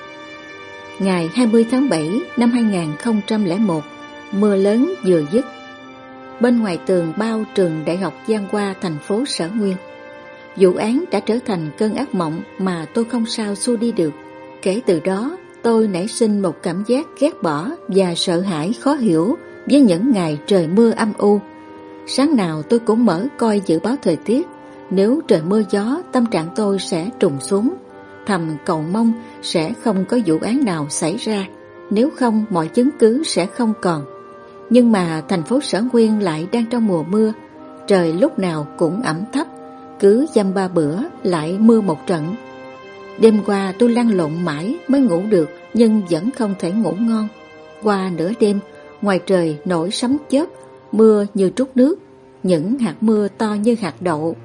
Ngày 20 tháng 7 năm 2001 Mưa lớn vừa dứt bên ngoài tường bao trường Đại học Giang Hoa thành phố Sở Nguyên. Vụ án đã trở thành cơn ác mộng mà tôi không sao xua đi được. Kể từ đó, tôi nảy sinh một cảm giác ghét bỏ và sợ hãi khó hiểu với những ngày trời mưa âm u. Sáng nào tôi cũng mở coi dự báo thời tiết. Nếu trời mưa gió, tâm trạng tôi sẽ trùng xuống. Thầm cầu mong sẽ không có vụ án nào xảy ra. Nếu không, mọi chứng cứ sẽ không còn. Nhưng mà thành phố Sở Nguyên lại đang trong mùa mưa, trời lúc nào cũng ẩm thấp, cứ dăm ba bữa lại mưa một trận. Đêm qua tôi lăn lộn mãi mới ngủ được nhưng vẫn không thể ngủ ngon. Qua nửa đêm, ngoài trời nổi sấm chớp, mưa như trút nước, những hạt mưa to như hạt đậu,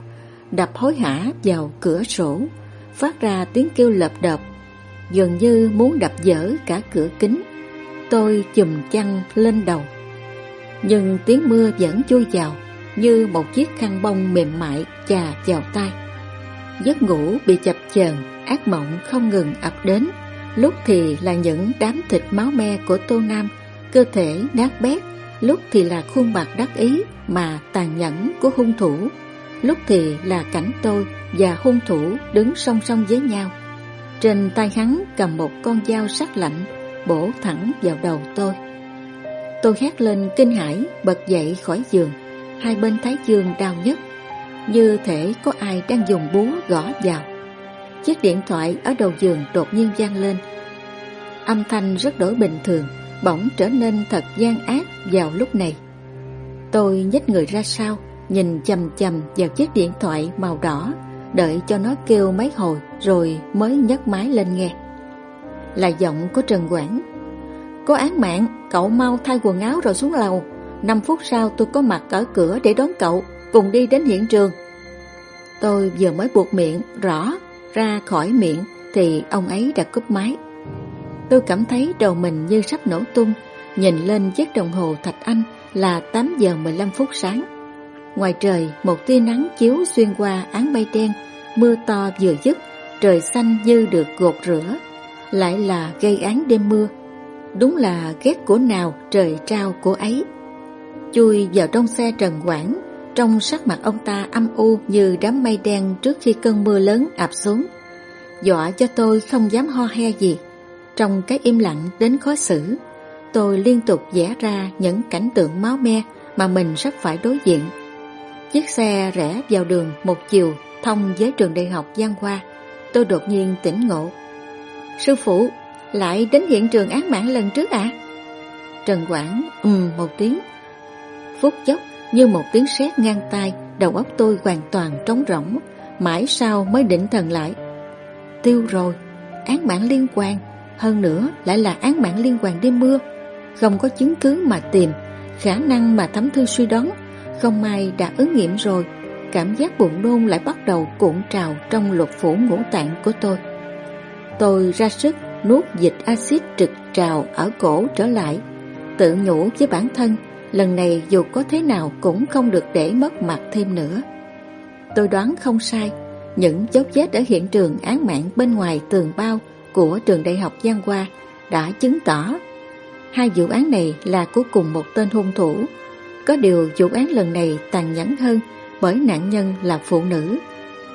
đập hối hả vào cửa sổ, phát ra tiếng kêu lợp đập dường như muốn đập dở cả cửa kính. Tôi chùm chăn lên đầu. Nhưng tiếng mưa vẫn chui vào như một chiếc khăn bông mềm mại chà vào tay. Giấc ngủ bị chập chờn, ác mộng không ngừng ập đến, lúc thì là những đám thịt máu me của Tô Nam, cơ thể nát bét, lúc thì là khuôn mặt đắc ý mà tàn nhẫn của hung thủ, lúc thì là cảnh tôi và hung thủ đứng song song với nhau. Trên tay hắn cầm một con dao sắc lạnh, bổ thẳng vào đầu tôi. Tôi hét lên kinh hãi bật dậy khỏi giường. Hai bên thái dương đau nhất Như thể có ai đang dùng búa gõ vào. Chiếc điện thoại ở đầu giường đột nhiên vang lên. Âm thanh rất đổi bình thường Bỗng trở nên thật gian ác vào lúc này. Tôi nhích người ra sau Nhìn chầm chầm vào chiếc điện thoại màu đỏ. Đợi cho nó kêu mấy hồi Rồi mới nhấc máy lên nghe Là giọng của Trần Quảng có án mạng, cậu mau thay quần áo rồi xuống lầu. 5 phút sau tôi có mặt ở cửa để đón cậu, cùng đi đến hiện trường. Tôi vừa mới buộc miệng rõ ra khỏi miệng thì ông ấy đã cúp máy. Tôi cảm thấy đầu mình như sắp nổ tung, nhìn lên chiếc đồng hồ thạch anh là 8 giờ 15 phút sáng. Ngoài trời, một tia nắng chiếu xuyên qua áng bay đen, mưa to vừa dứt, trời xanh như được gột rửa, lại là gây án đêm mưa. Đúng là ghét của nào trời trao của ấy. Chui vào trong xe Trần Quảng, trong sắc mặt ông ta âm u như đám mây đen trước khi cơn mưa lớn ập xuống. Dọa cho tôi không dám ho he gì. Trong cái im lặng đến khó xử, tôi liên tục vẽ ra những cảnh tượng máu me mà mình sắp phải đối diện. Chiếc xe rẽ vào đường một chiều thông với trường đại học Giang Hoa. Tôi đột nhiên tỉnh ngộ. Sư phụ, lại đến hiện trường án mạng lần trước à? Trần Quảng ừm một tiếng. Phút chốc như một tiếng sét ngang tai, đầu óc tôi hoàn toàn trống rỗng, mãi sau mới định thần lại. Tiêu rồi, án mạng liên quan, hơn nữa lại là án mạng liên quan đêm mưa. Không có chứng cứ mà tìm, khả năng mà thấm thư suy đoán, không may đã ứng nghiệm rồi. Cảm giác buồn nôn lại bắt đầu cuộn trào trong lục phủ ngũ tạng của tôi. Tôi ra sức nuốt dịch axit trực trào ở cổ trở lại, tự nhủ với bản thân lần này dù có thế nào cũng không được để mất mặt thêm nữa. Tôi đoán không sai, những dấu vết ở hiện trường án mạng bên ngoài tường bao của trường đại học Giang Hoa đã chứng tỏ hai vụ án này là của cùng một tên hung thủ. Có điều vụ án lần này tàn nhẫn hơn bởi nạn nhân là phụ nữ.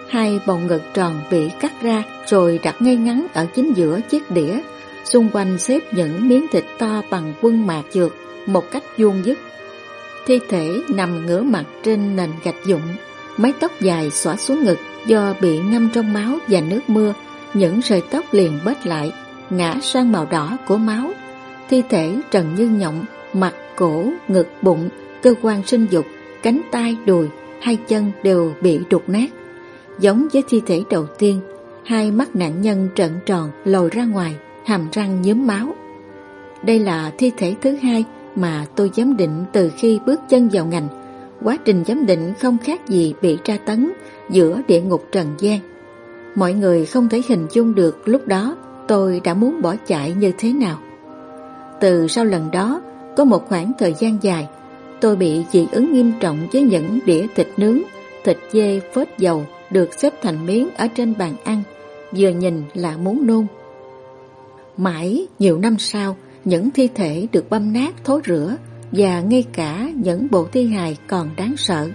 Hai bầu ngực tròn bị cắt ra rồi đặt ngay ngắn ở chính giữa chiếc đĩa, xung quanh xếp những miếng thịt to bằng quân mạc dược một cách vuông dứt. Thi thể nằm ngửa mặt trên nền gạch dụng, mái tóc dài xõa xuống ngực do bị ngâm trong máu và nước mưa, những sợi tóc liền bết lại, ngã sang màu đỏ của máu. Thi thể trần như nhộng, mặt, cổ, ngực, bụng, cơ quan sinh dục, cánh tay, đùi, hai chân đều bị đục nát. Giống với thi thể đầu tiên, hai mắt nạn nhân trợn tròn lồi ra ngoài, hàm răng nhớm máu. Đây là thi thể thứ hai mà tôi giám định từ khi bước chân vào ngành. Quá trình giám định không khác gì bị tra tấn giữa địa ngục trần gian. Mọi người không thể hình dung được lúc đó tôi đã muốn bỏ chạy như thế nào. Từ sau lần đó, có một khoảng thời gian dài, tôi bị dị ứng nghiêm trọng với những đĩa thịt nướng, thịt dê phết dầu được xếp thành miếng ở trên bàn ăn, vừa nhìn là muốn nôn. Mãi nhiều năm sau, những thi thể được băm nát thối rửa và ngay cả những bộ thi hài còn đáng sợ.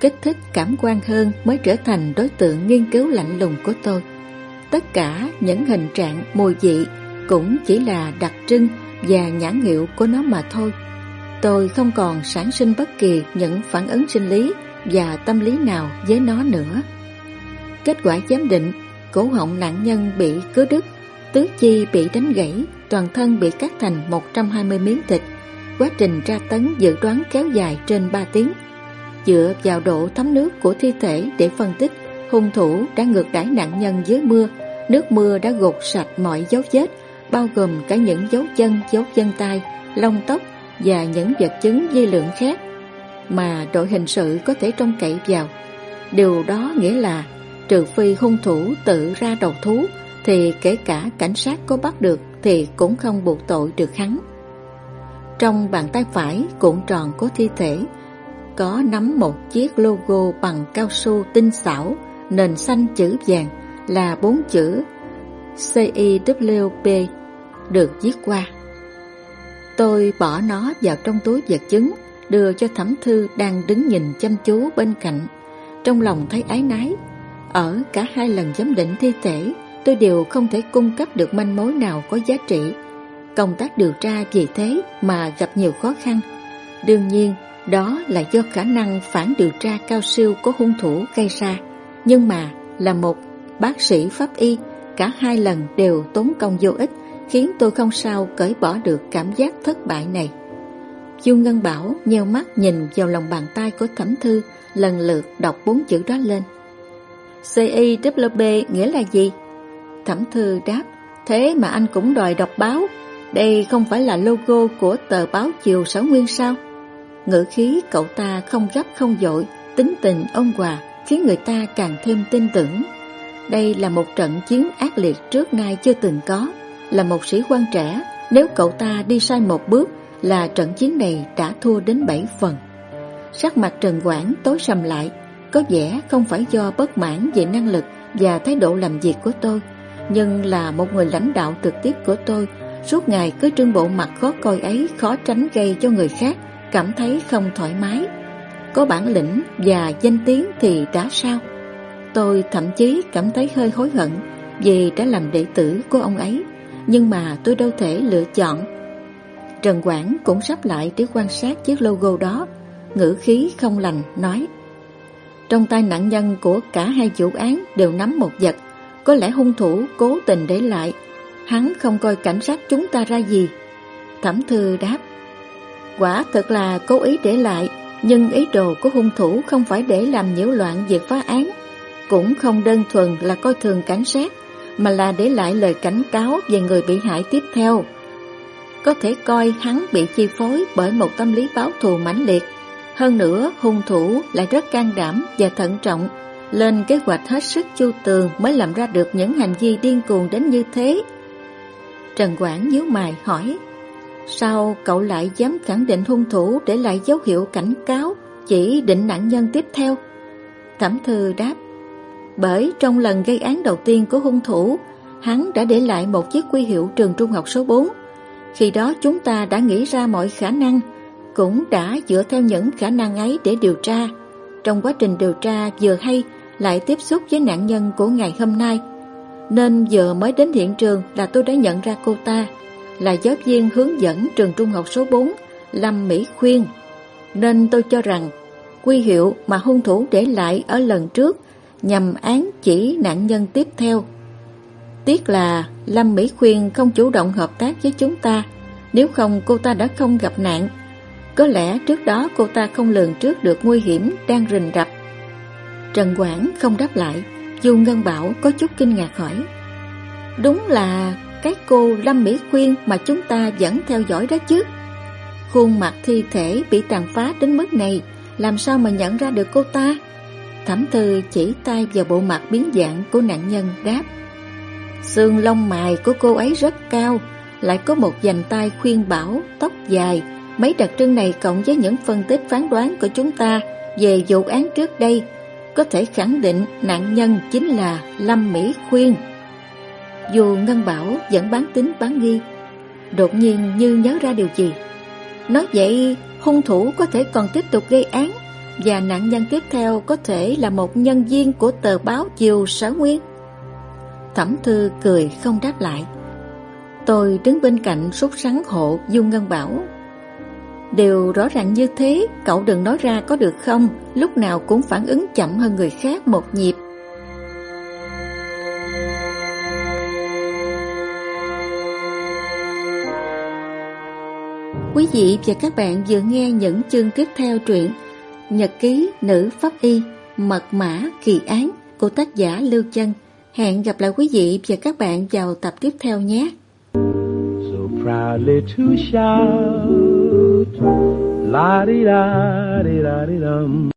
Kích thích cảm quan hơn mới trở thành đối tượng nghiên cứu lạnh lùng của tôi. Tất cả những hình trạng mùi dị cũng chỉ là đặc trưng và nhãn hiệu của nó mà thôi. Tôi không còn sản sinh bất kỳ những phản ứng sinh lý và tâm lý nào với nó nữa. Kết quả giám định, cổ họng nạn nhân bị cứa đứt, tứ chi bị đánh gãy, toàn thân bị cắt thành 120 miếng thịt. Quá trình tra tấn dự đoán kéo dài trên 3 tiếng. Dựa vào độ thấm nước của thi thể để phân tích, hung thủ đã ngược đãi nạn nhân dưới mưa. Nước mưa đã gột sạch mọi dấu vết, bao gồm cả những dấu chân, dấu chân tay, lông tóc và những vật chứng di lượng khác mà đội hình sự có thể trông cậy vào. Điều đó nghĩa là trừ phi hung thủ tự ra đầu thú thì kể cả cảnh sát có bắt được thì cũng không buộc tội được hắn. Trong bàn tay phải cuộn tròn của thi thể có nắm một chiếc logo bằng cao su tinh xảo, nền xanh chữ vàng là bốn chữ CIWP được viết qua. Tôi bỏ nó vào trong túi vật chứng, đưa cho thẩm thư đang đứng nhìn chăm chú bên cạnh. Trong lòng thấy ái nái, ở cả hai lần giám định thi thể, tôi đều không thể cung cấp được manh mối nào có giá trị. Công tác điều tra vì thế mà gặp nhiều khó khăn. Đương nhiên, đó là do khả năng phản điều tra cao siêu của hung thủ gây ra. Nhưng mà, là một bác sĩ pháp y, cả hai lần đều tốn công vô ích, khiến tôi không sao cởi bỏ được cảm giác thất bại này. Du Ngân Bảo nheo mắt nhìn vào lòng bàn tay của thẩm thư, lần lượt đọc bốn chữ đó lên. CIWB nghĩa là gì? Thẩm thư đáp, thế mà anh cũng đòi đọc báo. Đây không phải là logo của tờ báo Chiều Sở Nguyên sao? Ngữ khí cậu ta không gấp không dội, tính tình ông hòa khiến người ta càng thêm tin tưởng. Đây là một trận chiến ác liệt trước nay chưa từng có, là một sĩ quan trẻ, nếu cậu ta đi sai một bước là trận chiến này đã thua đến bảy phần. Sắc mặt Trần Quảng tối sầm lại, có vẻ không phải do bất mãn về năng lực và thái độ làm việc của tôi, nhưng là một người lãnh đạo trực tiếp của tôi, suốt ngày cứ trưng bộ mặt khó coi ấy khó tránh gây cho người khác cảm thấy không thoải mái. Có bản lĩnh và danh tiếng thì đã sao? Tôi thậm chí cảm thấy hơi hối hận vì đã làm đệ tử của ông ấy, nhưng mà tôi đâu thể lựa chọn. Trần Quảng cũng sắp lại để quan sát chiếc logo đó, ngữ khí không lành nói Trong tay nạn nhân của cả hai vụ án đều nắm một vật. Có lẽ hung thủ cố tình để lại. Hắn không coi cảnh sát chúng ta ra gì. Thẩm thư đáp Quả thật là cố ý để lại Nhưng ý đồ của hung thủ không phải để làm nhiễu loạn việc phá án. Cũng không đơn thuần là coi thường cảnh sát. Mà là để lại lời cảnh cáo về người bị hại tiếp theo Có thể coi hắn bị chi phối bởi một tâm lý báo thù mãnh liệt hơn nữa, hung thủ lại rất can đảm và thận trọng, lên kế hoạch hết sức chu tường mới làm ra được những hành vi điên cuồng đến như thế. Trần Quảng nhíu mày hỏi, sao cậu lại dám khẳng định hung thủ để lại dấu hiệu cảnh cáo, chỉ định nạn nhân tiếp theo? Thẩm thư đáp, bởi trong lần gây án đầu tiên của hung thủ, hắn đã để lại một chiếc quy hiệu trường trung học số 4. Khi đó chúng ta đã nghĩ ra mọi khả năng cũng đã dựa theo những khả năng ấy để điều tra. Trong quá trình điều tra vừa hay lại tiếp xúc với nạn nhân của ngày hôm nay. Nên giờ mới đến hiện trường là tôi đã nhận ra cô ta là giáo viên hướng dẫn trường trung học số 4 Lâm Mỹ Khuyên. Nên tôi cho rằng quy hiệu mà hung thủ để lại ở lần trước nhằm án chỉ nạn nhân tiếp theo. Tiếc là Lâm Mỹ Khuyên không chủ động hợp tác với chúng ta, nếu không cô ta đã không gặp nạn có lẽ trước đó cô ta không lường trước được nguy hiểm đang rình rập. Trần Quảng không đáp lại, dù Ngân Bảo có chút kinh ngạc hỏi. Đúng là cái cô Lâm Mỹ Khuyên mà chúng ta vẫn theo dõi đó chứ. Khuôn mặt thi thể bị tàn phá đến mức này, làm sao mà nhận ra được cô ta? Thẩm Thư chỉ tay vào bộ mặt biến dạng của nạn nhân đáp. Xương lông mài của cô ấy rất cao, lại có một dành tay khuyên bảo, tóc dài, Mấy đặc trưng này cộng với những phân tích phán đoán của chúng ta về vụ án trước đây có thể khẳng định nạn nhân chính là Lâm Mỹ Khuyên. Dù Ngân Bảo vẫn bán tính bán nghi, đột nhiên như nhớ ra điều gì. Nói vậy, hung thủ có thể còn tiếp tục gây án và nạn nhân tiếp theo có thể là một nhân viên của tờ báo Chiều Sở Nguyên. Thẩm Thư cười không đáp lại. Tôi đứng bên cạnh rút sắn hộ Dung Ngân Bảo Đều rõ ràng như thế, cậu đừng nói ra có được không, lúc nào cũng phản ứng chậm hơn người khác một nhịp. Quý vị và các bạn vừa nghe những chương tiếp theo truyện Nhật ký nữ pháp y, Mật mã, kỳ án của tác giả Lưu Chân. Hẹn gặp lại quý vị và các bạn vào tập tiếp theo nhé. So proudly to shout La di da di da di dum.